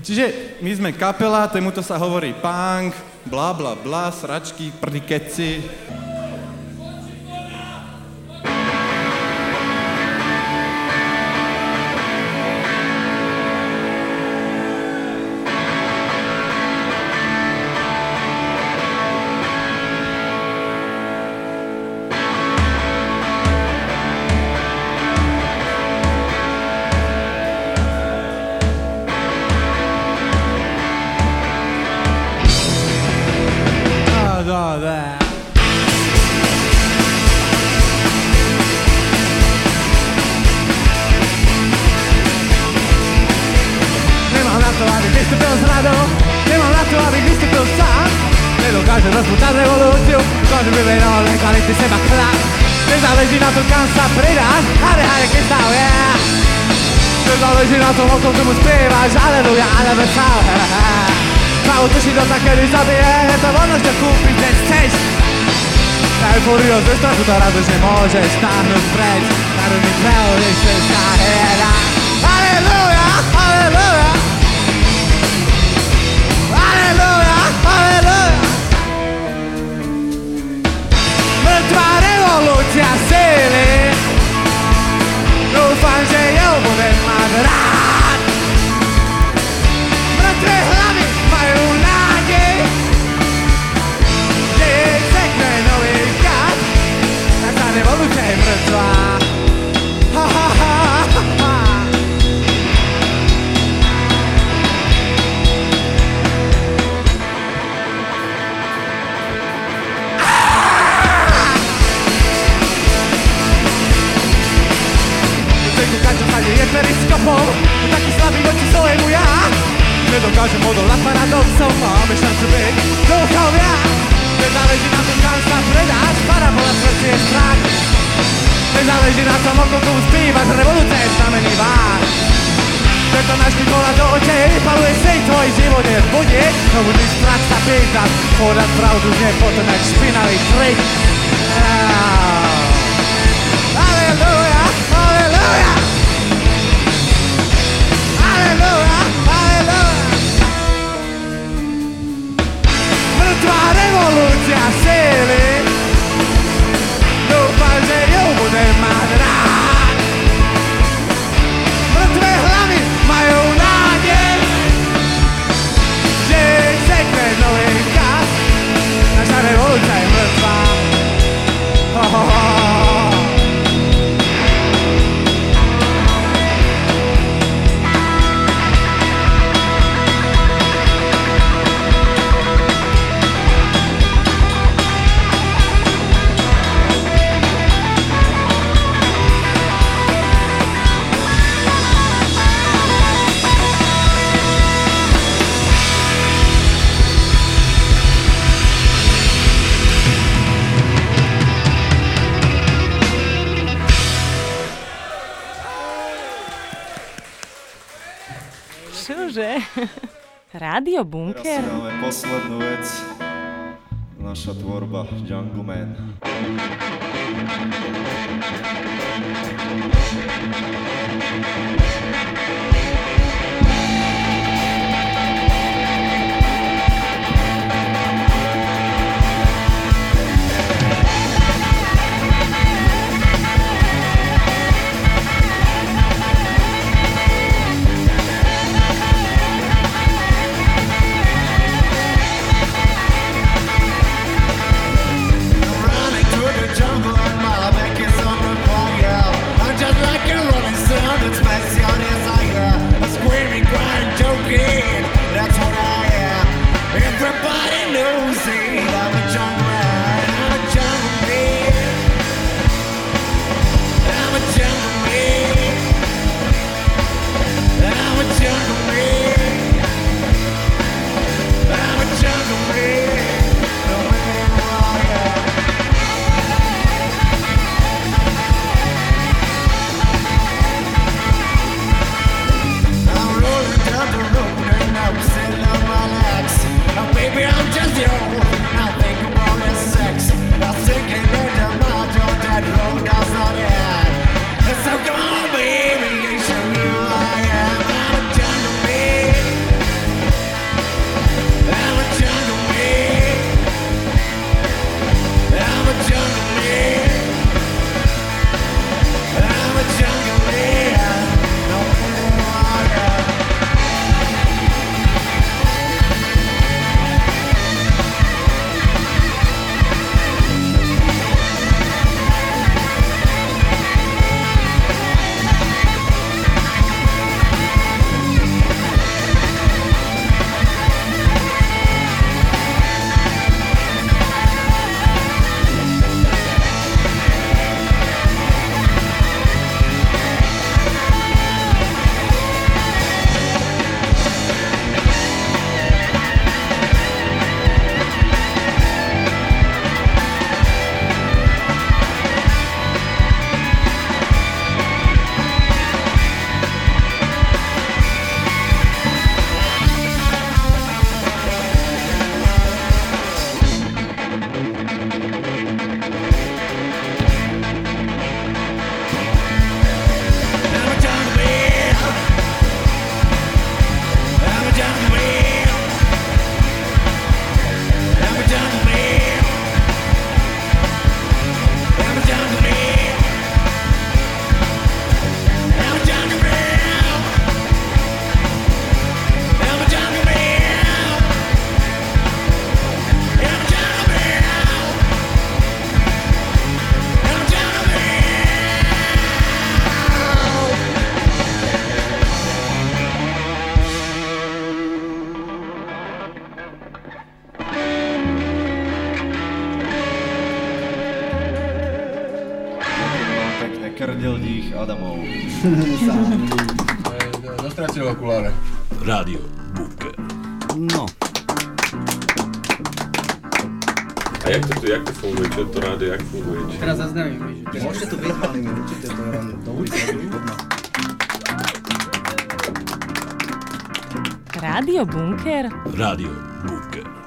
Speaker 10: Čiže my sme kapela, tomuto sa hovorí punk, bla bla bla, sračky, prdikeci.
Speaker 11: Da,
Speaker 9: Rádio Bunker?
Speaker 12: Teraz si poslednú vec. Naša tvorba Django Man.
Speaker 8: Jak to funguje? Čo to rádio, jak funguje? Či...
Speaker 7: Teraz zaznamím, že môžete tu byť malými, určite to do ulice.
Speaker 9: Rádio Bunker?
Speaker 2: Rádio Búbke.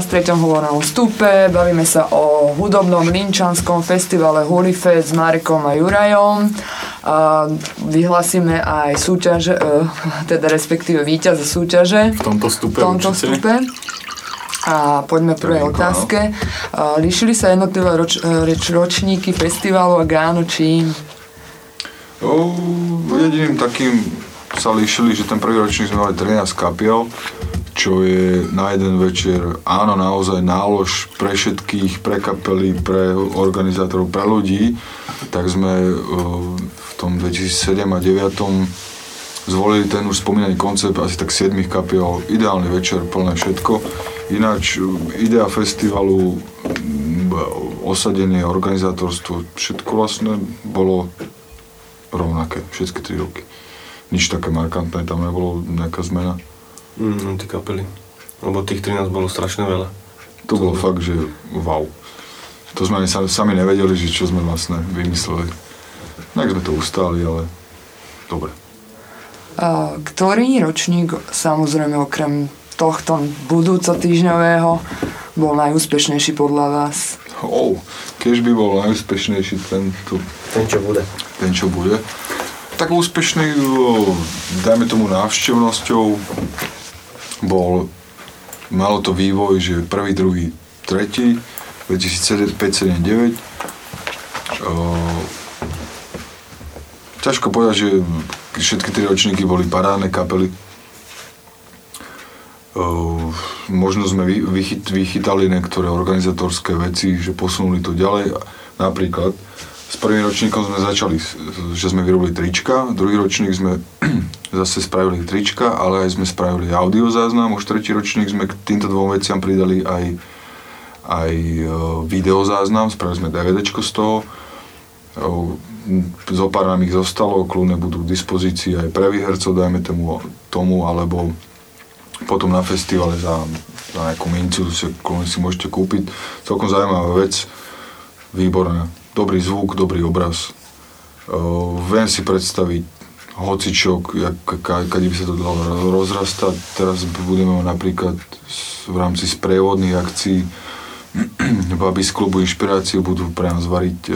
Speaker 4: Vás v treťom hovornom stupe, bavíme sa o hudobnom linčanskom festivale Hulifest s Marekom a Jurajom. A vyhlasíme aj súťaž, e, teda respektíve víťaza súťaže.
Speaker 5: V tomto stupe
Speaker 4: V tomto
Speaker 5: určite.
Speaker 4: stupe. A poďme k prvej otázke. Líšili sa jednotlivé roč, e, reč, ročníky festivalu a áno, čím?
Speaker 6: O, jediným takým sa líšili, že ten prvý ročník sme mali 13 kapiel, čo je na jeden večer, áno, naozaj nálož pre všetkých, pre kapely, pre organizátorov, pre ľudí, tak sme e, v tom 2007 a 2009 zvolili ten už spomínaný koncept asi tak 7 kapiel, ideálny večer, plné všetko. Ináč idea festivalu, osadenie, organizátorstvo, všetko vlastne bolo rovnaké, všetky tri roky. Nič také markantné, tam nebolo nejaká zmena.
Speaker 1: Mm, tie kapely. Lebo tých 13 bolo strašne veľa.
Speaker 6: To bolo fakt, že wow. To sme ani sa- sami nevedeli, že čo sme vlastne vymysleli. Tak sme to ustáli, ale dobre.
Speaker 4: A ktorý ročník, samozrejme okrem tohto budúco týždňového, bol najúspešnejší podľa vás?
Speaker 6: Oh, keď by bol najúspešnejší ten tu.
Speaker 1: Ten, čo bude.
Speaker 6: Ten, čo bude. Tak úspešný, dajme tomu návštevnosťou, bol, malo to vývoj, že prvý, druhý, tretí, 2005-2009. Ťažko povedať, že všetky tri ročníky boli parádne kapely. Možno sme vy, vychyt, vychytali niektoré organizatorské veci, že posunuli to ďalej. Napríklad s prvým ročníkom sme začali, že sme vyrobili trička, druhý ročník sme zase spravili trička, ale aj sme spravili audiozáznam, už tretí ročník sme k týmto dvom veciam pridali aj, aj uh, videozáznam, spravili sme DVDčko z toho. Uh, zo pár nám ich zostalo, kľudne budú k dispozícii aj pre výhercov, dajme tomu, tomu alebo potom na festivale za, za nejakú mincu si, si môžete kúpiť. Celkom zaujímavá vec, výborná. Dobrý zvuk, dobrý obraz. Viem si predstaviť hocičok, kade by sa to dalo rozrastať. Teraz budeme napríklad v rámci sprievodných akcií baby z klubu Inšpirácie budú pre nás variť,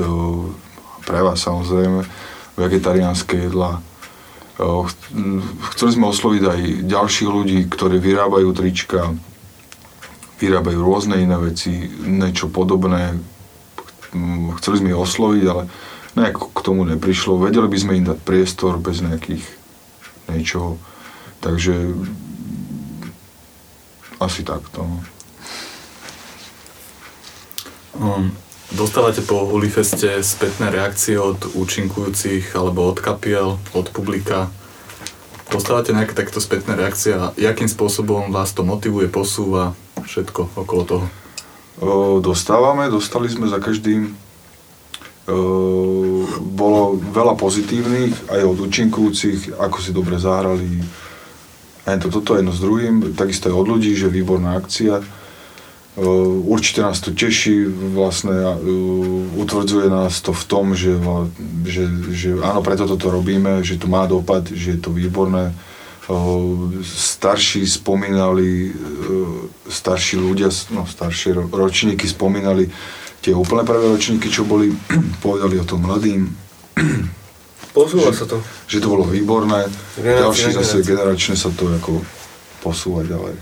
Speaker 6: pre vás samozrejme, vegetariánske jedlá. Chceli sme osloviť aj ďalších ľudí, ktorí vyrábajú trička, vyrábajú rôzne iné veci, niečo podobné. Mm, Chceli sme ich osloviť, ale nejak k tomu neprišlo. Vedeli by sme im dať priestor bez nejakých niečoho. Takže asi takto. no.
Speaker 5: Um, dostávate po Hulifeste spätné reakcie od účinkujúcich alebo od kapiel, od publika? Dostávate nejaké takto spätné reakcie a jakým spôsobom vás to motivuje, posúva, všetko okolo toho?
Speaker 6: Dostávame, dostali sme za každým. Bolo veľa pozitívnych, aj od účinkujúcich, ako si dobre zahrali. Aj to, toto jedno s druhým, takisto aj od ľudí, že výborná akcia. Určite nás to teší, vlastne utvrdzuje nás to v tom, že, že, že áno, preto toto robíme, že to má dopad, že je to výborné. Starší spomínali, e, starší ľudia, no staršie ro- ročníky spomínali tie úplne prvé ročníky, čo boli, povedali o tom mladým,
Speaker 1: Posúva
Speaker 6: že,
Speaker 1: sa to.
Speaker 6: že to bolo výborné, ďalšie zase generačne sa to ako posúva ďalej.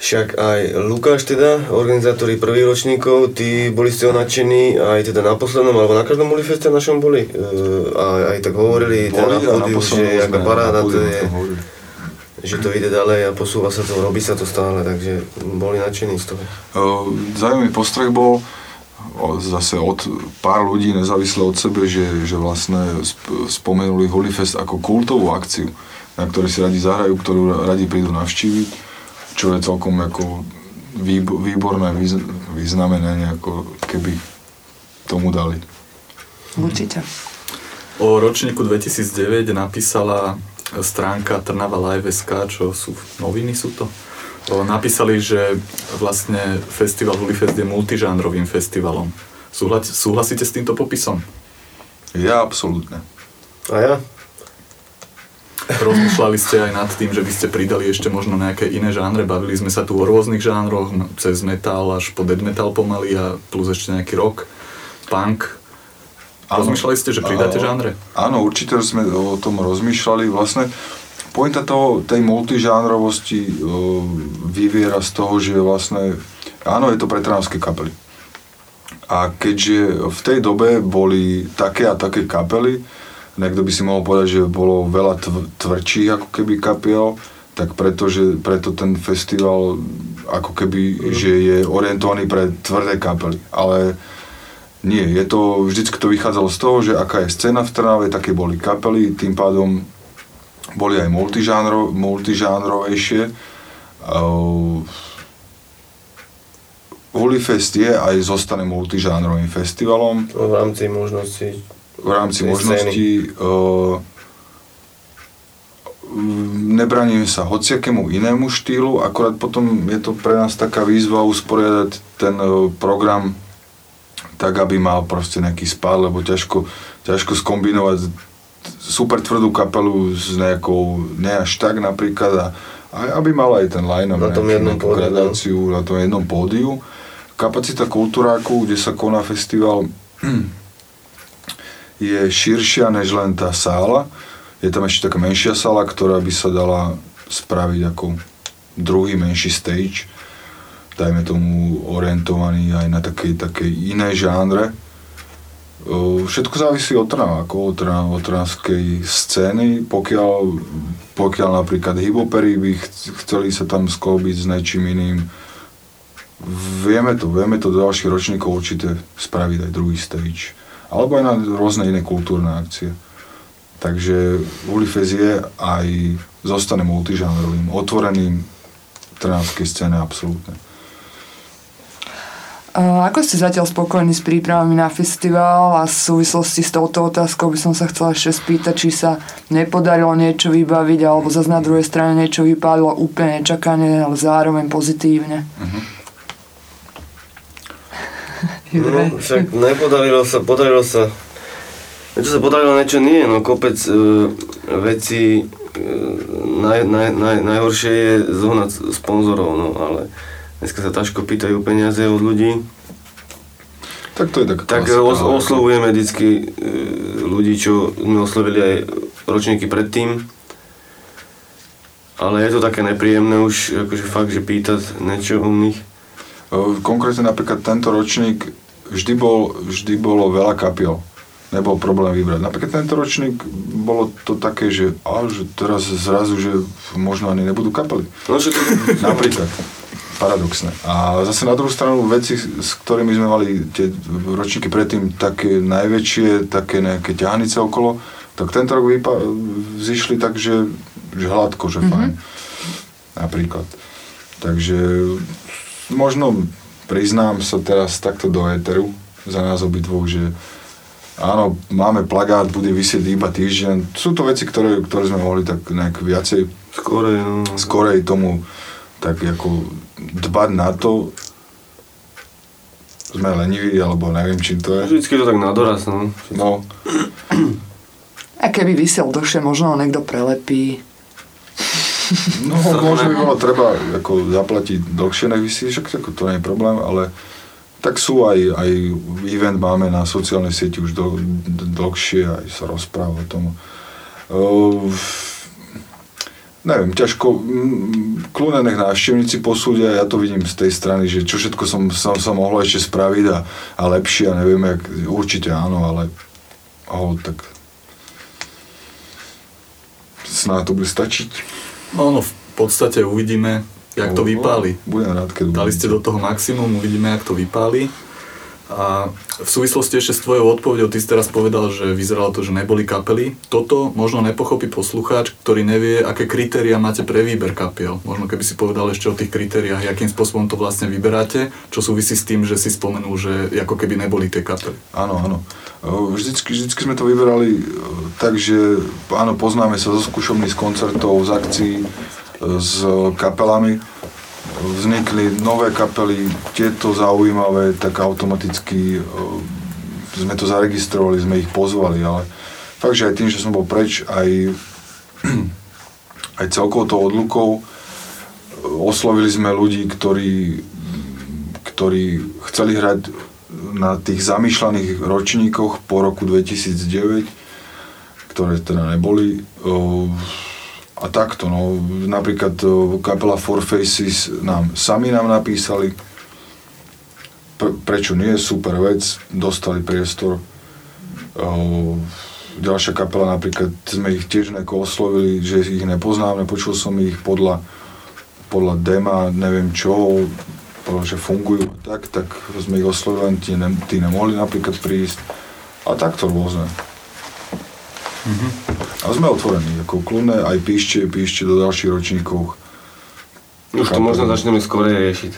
Speaker 1: Však aj Lukáš teda, organizátori prvých ročníkov, tí boli ste nadšení aj teda na poslednom, alebo na každom Ulifeste našom boli. E, a aj tak hovorili teda
Speaker 6: Boli
Speaker 1: na
Speaker 6: a na poslednom
Speaker 1: že aká paráda to je,
Speaker 6: hovorili.
Speaker 1: Že to ide ďalej a posúva sa to, robí sa to stále, takže boli nadšení z toho.
Speaker 6: Zaujímavý postreh bol zase od pár ľudí nezávisle od sebe, že, že vlastne sp- spomenuli Holyfest ako kultovú akciu, na ktorej si radi zahrajú, ktorú radi prídu navštíviť, čo je celkom ako výbo- výborné vyznamenanie, ako keby tomu dali.
Speaker 4: Určite.
Speaker 5: O ročníku 2009 napísala stránka Trnava Live.sk, čo sú noviny sú to. Napísali, že vlastne festival Hulifest je multižánrovým festivalom. Súhla- súhlasíte s týmto popisom?
Speaker 6: Ja absolútne.
Speaker 1: A ja?
Speaker 5: Rozmýšľali ste aj nad tým, že by ste pridali ešte možno nejaké iné žánre. Bavili sme sa tu o rôznych žánroch, no, cez metal až po dead metal pomaly a plus ešte nejaký rock, punk. Rozmýšľali ste, že pridáte
Speaker 6: Áno.
Speaker 5: žánre?
Speaker 6: Áno, určite sme o tom rozmýšľali. Vlastne pointa toho, tej multižánrovosti o, vyviera z toho, že vlastne, áno, je to pre trnavské kapely. A keďže v tej dobe boli také a také kapely, niekto by si mohol povedať, že bolo veľa tv- tvrdších ako keby kapiel, tak pretože, preto ten festival ako keby, že je orientovaný pre tvrdé kapely. Ale nie, je to, vždycky to vychádzalo z toho, že aká je scéna v Trnave, také boli kapely, tým pádom boli aj multižánro, multižánrovejšie. Hulifest je aj zostane multižánrovým festivalom.
Speaker 1: V rámci možností.
Speaker 6: V rámci možností uh, nebraníme sa hociakému inému štýlu, akorát potom je to pre nás taká výzva usporiadať ten uh, program tak, aby mal proste nejaký spád, lebo ťažko, ťažko skombinovať super tvrdú kapelu s nejakou, ne až tak napríklad, a, a aby mal aj ten line
Speaker 1: Na tom jednom pódiu, no.
Speaker 6: na tom jednom pódiu. Kapacita kultúráku, kde sa koná festival, je širšia než len tá sála. Je tam ešte taká menšia sála, ktorá by sa dala spraviť ako druhý menší stage, dajme tomu orientovaný aj na takej, takej iné žánre. Všetko závisí od Trnavákov, od, Trna- od trnavskej scény, pokiaľ, pokiaľ napríklad hibopery by ch- chceli sa tam sklbiť s niečím iným, vieme to, vieme to do ďalších ročníkov určite spraviť aj druhý stage. Alebo aj na rôzne iné kultúrne akcie. Takže Ulifes je aj zostane multižánrovým, otvoreným trnavskej scéne absolútne.
Speaker 4: A Ako ste zatiaľ spokojní s prípravami na festival a v súvislosti s touto otázkou by som sa chcela ešte spýtať, či sa nepodarilo niečo vybaviť alebo zase na druhej strane niečo vypadlo úplne nečakane, ale zároveň pozitívne.
Speaker 1: No, však nepodarilo sa, podarilo sa. Niečo sa podarilo, niečo nie, no kopec e, vecí, e, naj, naj, naj, najhoršie je zohnať sponzorov, no ale dneska sa ťažko pýtajú peniaze od ľudí.
Speaker 6: Tak to je taká
Speaker 1: Tak os, oslovujeme vždycky e, ľudí, čo sme oslovili aj ročníky predtým. Ale je to také nepríjemné už, akože fakt, že pýtať niečo o nich.
Speaker 6: Konkrétne napríklad tento ročník vždy, bol, vždy bolo veľa kapiel. Nebol problém vybrať. Napríklad tento ročník bolo to také, že, a, že teraz zrazu, že možno ani nebudú kapely.
Speaker 1: No, že to...
Speaker 6: Napríklad. Paradoxné. A zase na druhú stranu veci, s ktorými sme mali tie ročníky predtým také najväčšie, také nejaké ťahanice okolo, tak tento rok vypa- zišli tak, že, že hladko, že
Speaker 4: Mhm.
Speaker 6: fajn. Napríklad. Takže možno priznám sa teraz takto do éteru za nás obidvoch, že áno, máme plagát, bude vysieť iba týždeň. Sú to veci, ktoré, ktoré sme mohli tak nejak viacej
Speaker 1: Skorej, no.
Speaker 6: skorej tomu tak ako dbať na to, sme leniví, alebo neviem, čím to je.
Speaker 1: Vždycky to tak na doraz, no.
Speaker 6: No,
Speaker 4: A keby vysiel dlhšie, možno ho niekto prelepí.
Speaker 6: no možno by bolo treba ako zaplatiť dlhšie, nech vysí, však ako to nie je problém, ale tak sú aj, aj event máme na sociálnej sieti už dl, d- dlhšie, aj sa rozpráva o tom. Uh, neviem, ťažko, mm, kľudne nech návštevníci posúdia, ja to vidím z tej strany, že čo všetko som, som sa mohlo ešte spraviť a, a lepšie a neviem, jak, určite áno, ale oh, tak snáď to bude stačiť.
Speaker 5: No, no v podstate uvidíme, jak to vypáli.
Speaker 6: Budem rád, keď
Speaker 5: Dali ste do toho maximum, uvidíme, jak to vypáli. A v súvislosti ešte s tvojou odpovedou, ty si teraz povedal, že vyzeralo to, že neboli kapely. Toto možno nepochopí poslucháč, ktorý nevie, aké kritéria máte pre výber kapiel. Možno keby si povedal ešte o tých kritériách, akým spôsobom to vlastne vyberáte, čo súvisí s tým, že si spomenul, že ako keby neboli tie kapely.
Speaker 6: Áno, áno. Vždycky, vždycky sme to vyberali tak, že áno, poznáme sa zo skúšobní, z koncertov, z akcií, e, s kapelami. Vznikli nové kapely, tieto zaujímavé, tak automaticky e, sme to zaregistrovali, sme ich pozvali, ale fakt, že aj tým, že som bol preč, aj, aj celkovo to odlukou, e, oslovili sme ľudí, ktorí, ktorí chceli hrať na tých zamýšľaných ročníkoch po roku 2009, ktoré teda neboli. A takto, no, napríklad o, kapela Four Faces nám sami nám napísali, Pre, prečo nie, super vec, dostali priestor. O, ďalšia kapela napríklad, sme ich tiež nejako oslovili, že ich nepoznám, nepočul som ich podľa, podľa dema, neviem čo, že fungujú tak, tak sme ich oslovili, len tí, ne, tí nemohli napríklad prísť. A takto rôzne. A sme otvorení, ako kľudne, aj píšte, píšte do ďalších ročníkov.
Speaker 1: Už to možno začneme skorej riešiť.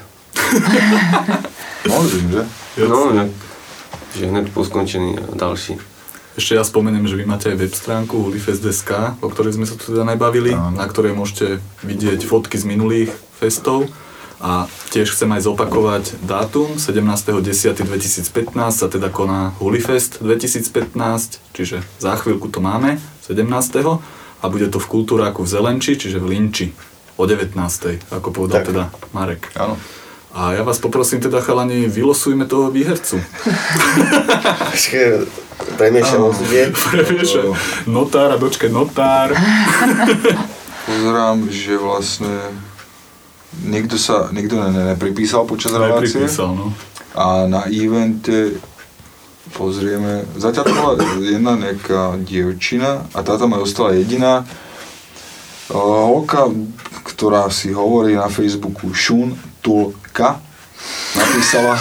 Speaker 6: Môžem, že?
Speaker 1: No, inak, že hneď po skončení ďalší.
Speaker 5: Ešte ja spomeniem, že vy máte aj web stránku hulifest.sk, o ktorej sme sa tu teda nebavili, na ktorej môžete vidieť fotky z minulých festov. A tiež chcem aj zopakovať dátum, 17.10.2015 sa teda koná Hulifest 2015, čiže za chvíľku to máme, 17. A bude to v Kultúráku v Zelenči, čiže v Linči o 19. ako povedal
Speaker 6: Tak.
Speaker 5: teda Marek.
Speaker 6: Áno.
Speaker 5: A ja vás poprosím teda chalani, vylosujme toho výhercu.
Speaker 1: Premiešam nie?
Speaker 5: Premiešam. Notár a dočke notár.
Speaker 6: Pozerám, že vlastne nikto sa, nikto ne, ne, nepripísal počas relácie.
Speaker 5: Nepripísal, no.
Speaker 6: A na evente pozrieme, zatiaľ to bola jedna nejaká dievčina a táto ma ostala jediná. Holka, ktorá si hovorí na Facebooku Šun Tulka, napísala,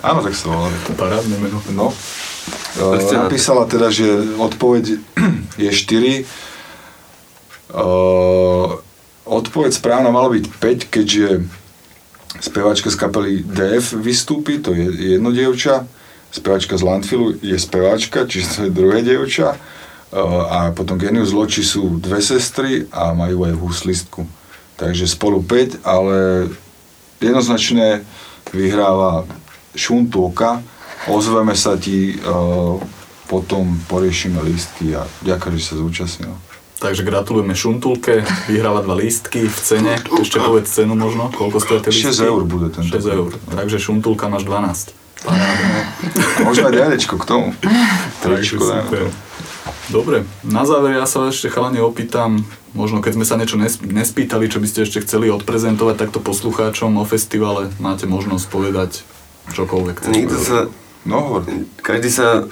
Speaker 6: áno, tak sa volá.
Speaker 5: Parádne meno.
Speaker 6: No. Napísala teda, že odpoveď je 4. Uh, odpoveď správna mala byť 5, keďže speváčka z kapely DF vystúpi, to je jedno dievča, speváčka z Landfillu je speváčka, čiže to je druhé dievča. A potom Genius Loči sú dve sestry a majú aj huslistku. Takže spolu 5, ale jednoznačne vyhráva Šuntulka. Ozveme sa ti, potom poriešime lístky a ďakujem, že sa zúčastnil.
Speaker 5: Takže gratulujeme Šuntulke, vyhráva dva lístky v cene. Ešte povedz cenu možno, koľko stojí tie lístky?
Speaker 6: 6 eur bude tento.
Speaker 5: 6 eur. Takže Šuntulka máš 12.
Speaker 6: Možno aj ďalečko k tomu. Tričko dajme
Speaker 5: super.
Speaker 6: to.
Speaker 5: Dobre, na záver ja sa ešte chalani opýtam, možno keď sme sa niečo nes- nespýtali, čo by ste ešte chceli odprezentovať takto poslucháčom o festivale, máte možnosť povedať čokoľvek.
Speaker 1: Nikto
Speaker 5: povedať.
Speaker 1: sa...
Speaker 6: No hovor.
Speaker 1: Každý sa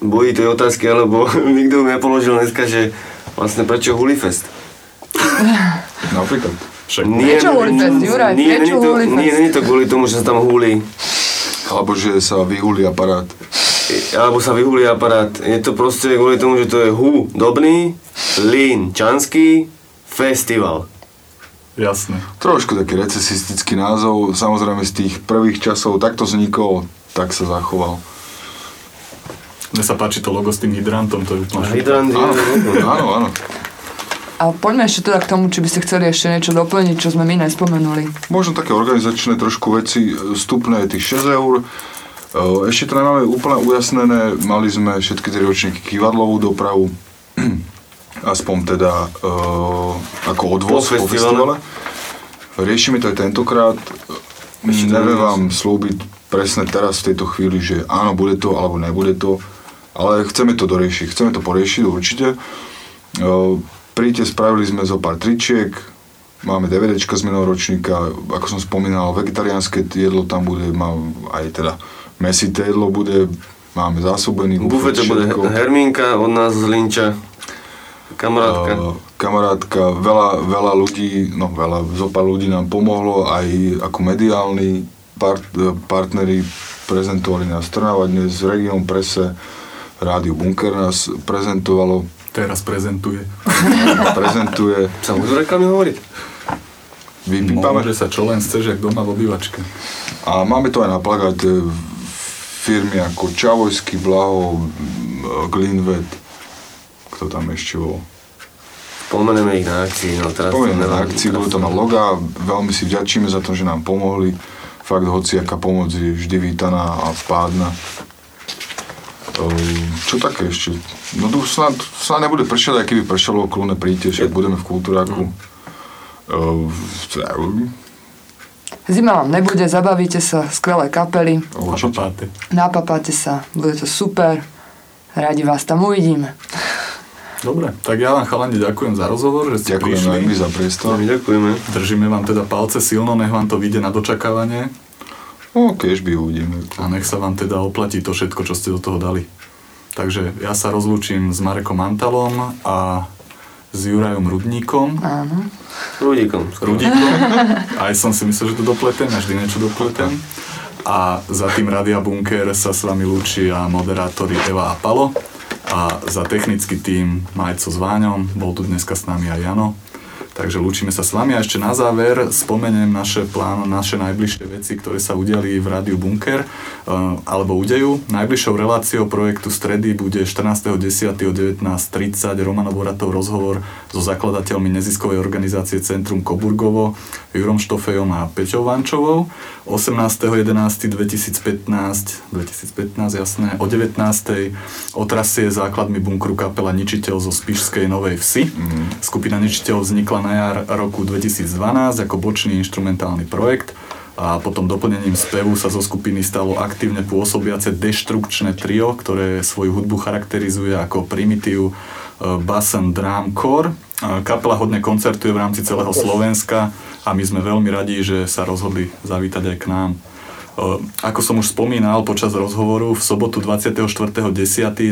Speaker 1: bojí tej otázky, alebo nikto mi nepoložil dneska, že vlastne prečo Hulifest?
Speaker 6: Napríklad.
Speaker 5: Však
Speaker 4: Prečo Hulifest, Juraj?
Speaker 1: nie,
Speaker 4: Prečo
Speaker 1: nie, to,
Speaker 4: Hulifest?
Speaker 1: nie, nie je to kvôli tomu, že sa tam húli.
Speaker 6: Alebo že sa vyhulí aparát.
Speaker 1: Alebo sa vyhúli aparát. Je to proste kvôli tomu, že to je Hu Dobný, Lín Čanský, festival.
Speaker 5: Jasné.
Speaker 6: Trošku taký recesistický názov, samozrejme z tých prvých časov takto vznikol, tak sa zachoval.
Speaker 5: Mne sa páči to logo s tým hydrantom, to je úplne.
Speaker 1: Hydrant je...
Speaker 6: Áno, áno, áno.
Speaker 4: A poďme ešte teda k tomu, či by ste chceli ešte niečo doplniť, čo sme my nespomenuli.
Speaker 6: Možno také organizačné trošku veci, vstupné je tých 6 eur. E, Ešte to nemáme úplne ujasnené, mali sme všetky tri ročníky kývadlovú dopravu, aspoň teda e, ako odvoz
Speaker 1: Po festivale.
Speaker 6: Riešime to aj tentokrát.
Speaker 1: Ešte
Speaker 6: Neviem vám slúbiť presne teraz v tejto chvíli, že áno, bude to alebo nebude to, ale chceme to doriešiť, chceme to poriešiť určite. E, Príďte, spravili sme zo pár tričiek, máme DVDčka z minulého ročníka, ako som spomínal, vegetariánske jedlo tam bude, má aj teda mesité jedlo bude, máme zásobený
Speaker 1: V bufete bude
Speaker 6: všetko.
Speaker 1: Hermínka od nás z Linča. Kamarátka.
Speaker 6: Uh, kamarátka, veľa, veľa ľudí, no veľa, zo pár ľudí nám pomohlo, aj ako mediálni part, partneri prezentovali nás Trnava dnes, Region Prese, Rádio Bunker nás prezentovalo,
Speaker 5: Teraz prezentuje.
Speaker 6: prezentuje,
Speaker 1: Sa môžu reklamy hovoriť?
Speaker 6: vypípame.
Speaker 5: Môže sa čo len chceš, jak doma v obývačke.
Speaker 6: A máme to aj na plagáte firmy ako Čavojský, Blaho, Glinvet, kto tam ešte bol.
Speaker 1: Spomeneme ich na akcii, no teraz...
Speaker 6: Povieme na akcii, budú tam logá, veľmi si vďačíme za to, že nám pomohli. Fakt, hociaká pomoc je vždy vítaná a vpádna. Ehm, Čo také ešte? No tu snad, snad nebude pršať, aj keby pršalo, kľudne príďte, však budeme v kultúráku. Ehm,
Speaker 4: Zima vám nebude, zabavíte sa, skvelé kapely,
Speaker 6: Určite.
Speaker 5: Papáte.
Speaker 4: napapáte sa, bude to super. Radi vás tam uvidíme.
Speaker 5: Dobre, tak ja vám chalani ďakujem za rozhovor, že ste
Speaker 6: Ďakujem
Speaker 5: prišli.
Speaker 6: my za priestor.
Speaker 1: Ďakujeme.
Speaker 5: Držíme vám teda palce silno, nech vám to vyjde na dočakávanie
Speaker 6: No, keď by uvidíme.
Speaker 5: a nech sa vám teda oplatí to všetko, čo ste do toho dali. Takže ja sa rozlúčim s Marekom Antalom a s Jurajom Rudníkom.
Speaker 4: Áno.
Speaker 1: Rudíkom.
Speaker 5: Rudíkom. Aj som si myslel, že to dopletem, a vždy niečo dopletem. A za tým Radia Bunker sa s vami lúčia moderátori Eva a Palo. A za technický tým Majco s Váňom, bol tu dneska s nami aj Jano. Takže lúčime sa s vami a ešte na záver spomeniem naše plán, naše najbližšie veci, ktoré sa udiali v rádiu Bunker, e, alebo udejú. Najbližšou reláciou projektu Stredy bude 14.10. o 19.30 Romano Boratov rozhovor so zakladateľmi neziskovej organizácie Centrum Koburgovo, Jurom Štofejom a Peťou Vančovou. 18.11.2015, 2015 jasné, o 19.00 otrasie základmi bunkru kapela Ničiteľ zo Spišskej Novej Vsi. Mm-hmm. Skupina Ničiteľ vznikla na jar roku 2012 ako bočný instrumentálny projekt a potom doplnením spevu sa zo skupiny stalo aktívne pôsobiace deštrukčné trio, ktoré svoju hudbu charakterizuje ako primitív e, bass and drum core. E, Kapela hodne koncertuje v rámci celého Slovenska a my sme veľmi radi, že sa rozhodli zavítať aj k nám. E, Ako som už spomínal počas rozhovoru, v sobotu 24.10.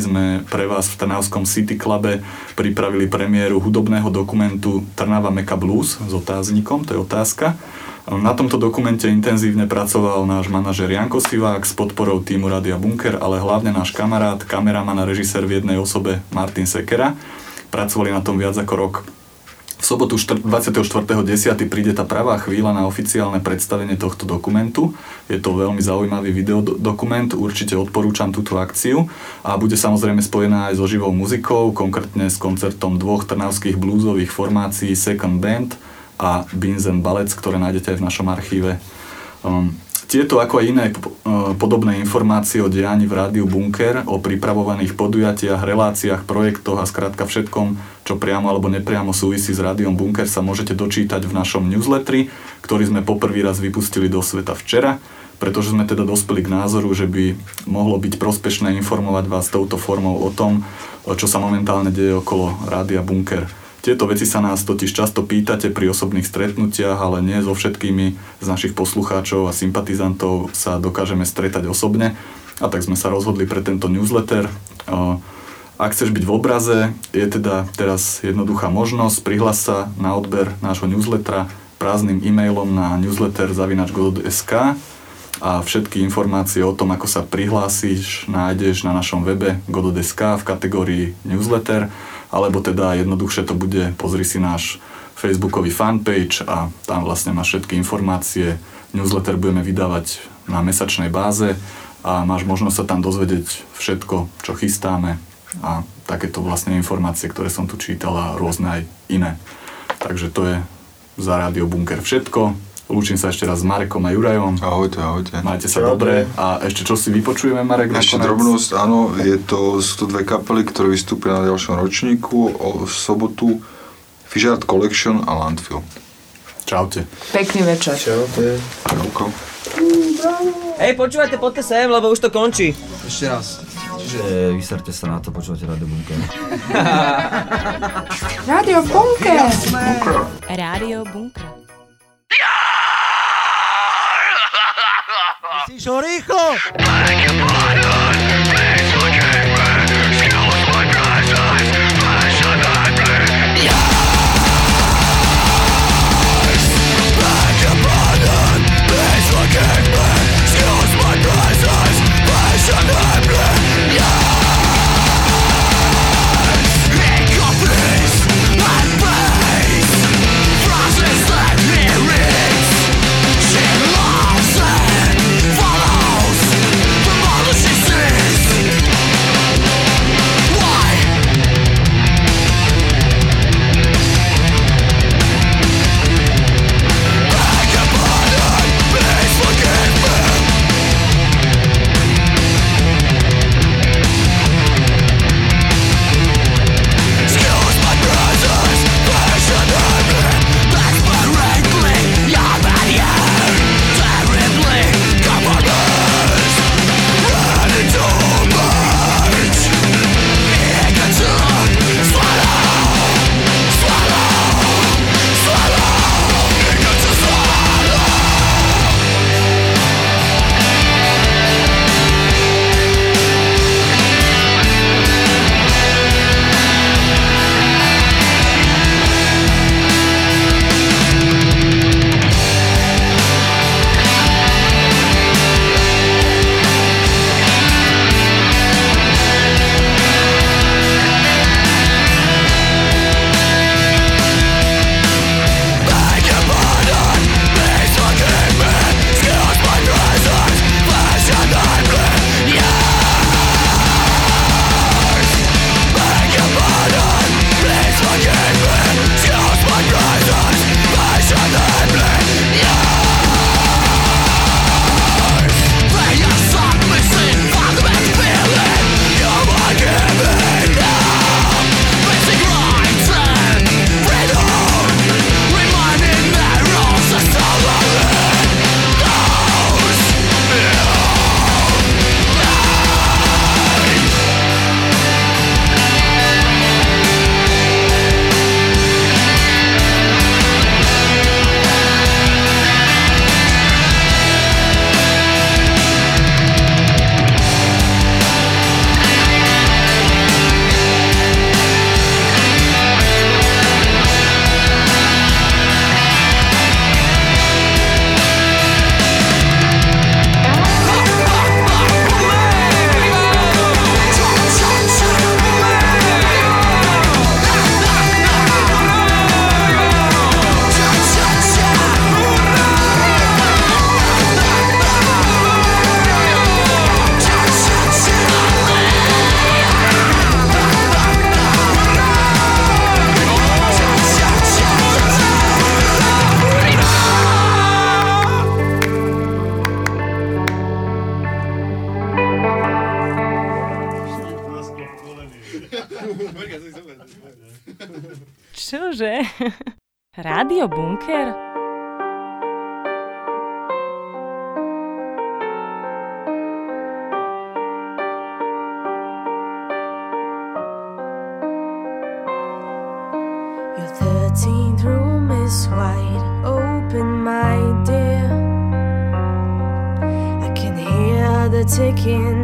Speaker 5: sme pre vás v Trnavskom City Clube pripravili premiéru hudobného dokumentu Trnava Meka Blues s otáznikom, to je otázka. Na tomto dokumente intenzívne pracoval náš manažer Janko Sivák s podporou týmu Radia Bunker, ale hlavne náš kamarát, kameraman a režisér v jednej osobe Martin Sekera. Pracovali na tom viac ako rok. V sobotu 24.10. príde tá pravá chvíľa na oficiálne predstavenie tohto dokumentu. Je to veľmi zaujímavý videodokument, určite odporúčam túto akciu a bude samozrejme spojená aj so živou muzikou, konkrétne s koncertom dvoch trnavských blúzových formácií Second Band a Beans and Ballets, ktoré nájdete aj v našom archíve. Um, tieto ako aj iné uh, podobné informácie o dianí v rádiu Bunker, o pripravovaných podujatiach, reláciách, projektoch a skrátka všetkom, čo priamo alebo nepriamo súvisí s rádiom Bunker sa môžete dočítať v našom newsletteri, ktorý sme poprvý raz vypustili do sveta včera, pretože sme teda dospeli k názoru, že by mohlo byť prospešné informovať vás touto formou o tom, čo sa momentálne deje okolo rádia Bunker. Tieto veci sa nás totiž často pýtate pri osobných stretnutiach, ale nie so všetkými z našich poslucháčov a sympatizantov sa dokážeme stretať osobne. A tak sme sa rozhodli pre tento newsletter. Ak chceš byť v obraze, je teda teraz jednoduchá možnosť. Prihlas sa na odber nášho newslettera prázdnym e-mailom na newsletter.sk a všetky informácie o tom, ako sa prihlásíš, nájdeš na našom webe godod.sk v kategórii newsletter alebo teda jednoduchšie to bude, pozri si náš facebookový fanpage a tam vlastne máš všetky informácie. Newsletter budeme vydávať na mesačnej báze a máš možnosť sa tam dozvedieť všetko, čo chystáme a takéto vlastne informácie, ktoré som tu čítal a rôzne aj iné. Takže to je za Radio Bunker všetko. Lúčim sa ešte raz s Marekom a Jurajom.
Speaker 6: Ahojte, ahojte.
Speaker 5: Majte sa Čau. dobre. A ešte čo si vypočujeme, Marek?
Speaker 6: Ešte nakoniec? drobnosť, áno, je to, sú to dve kapely, ktoré vystúpia na ďalšom ročníku o sobotu Fishard Collection a Landfill.
Speaker 5: Čaute.
Speaker 4: Pekný večer.
Speaker 7: Čaute.
Speaker 6: Čauko.
Speaker 13: Hej, počúvajte, poďte sem, lebo už to končí.
Speaker 7: Ešte raz.
Speaker 14: Čiže vyserte sa na to, počúvate Radio Bunker.
Speaker 4: Radio Bunker.
Speaker 9: Radio Bunker.
Speaker 13: Myslíš ho rýchlo?
Speaker 9: Rádio Bunker?
Speaker 15: Your 13th room is wide open, my dear. I can hear the ticking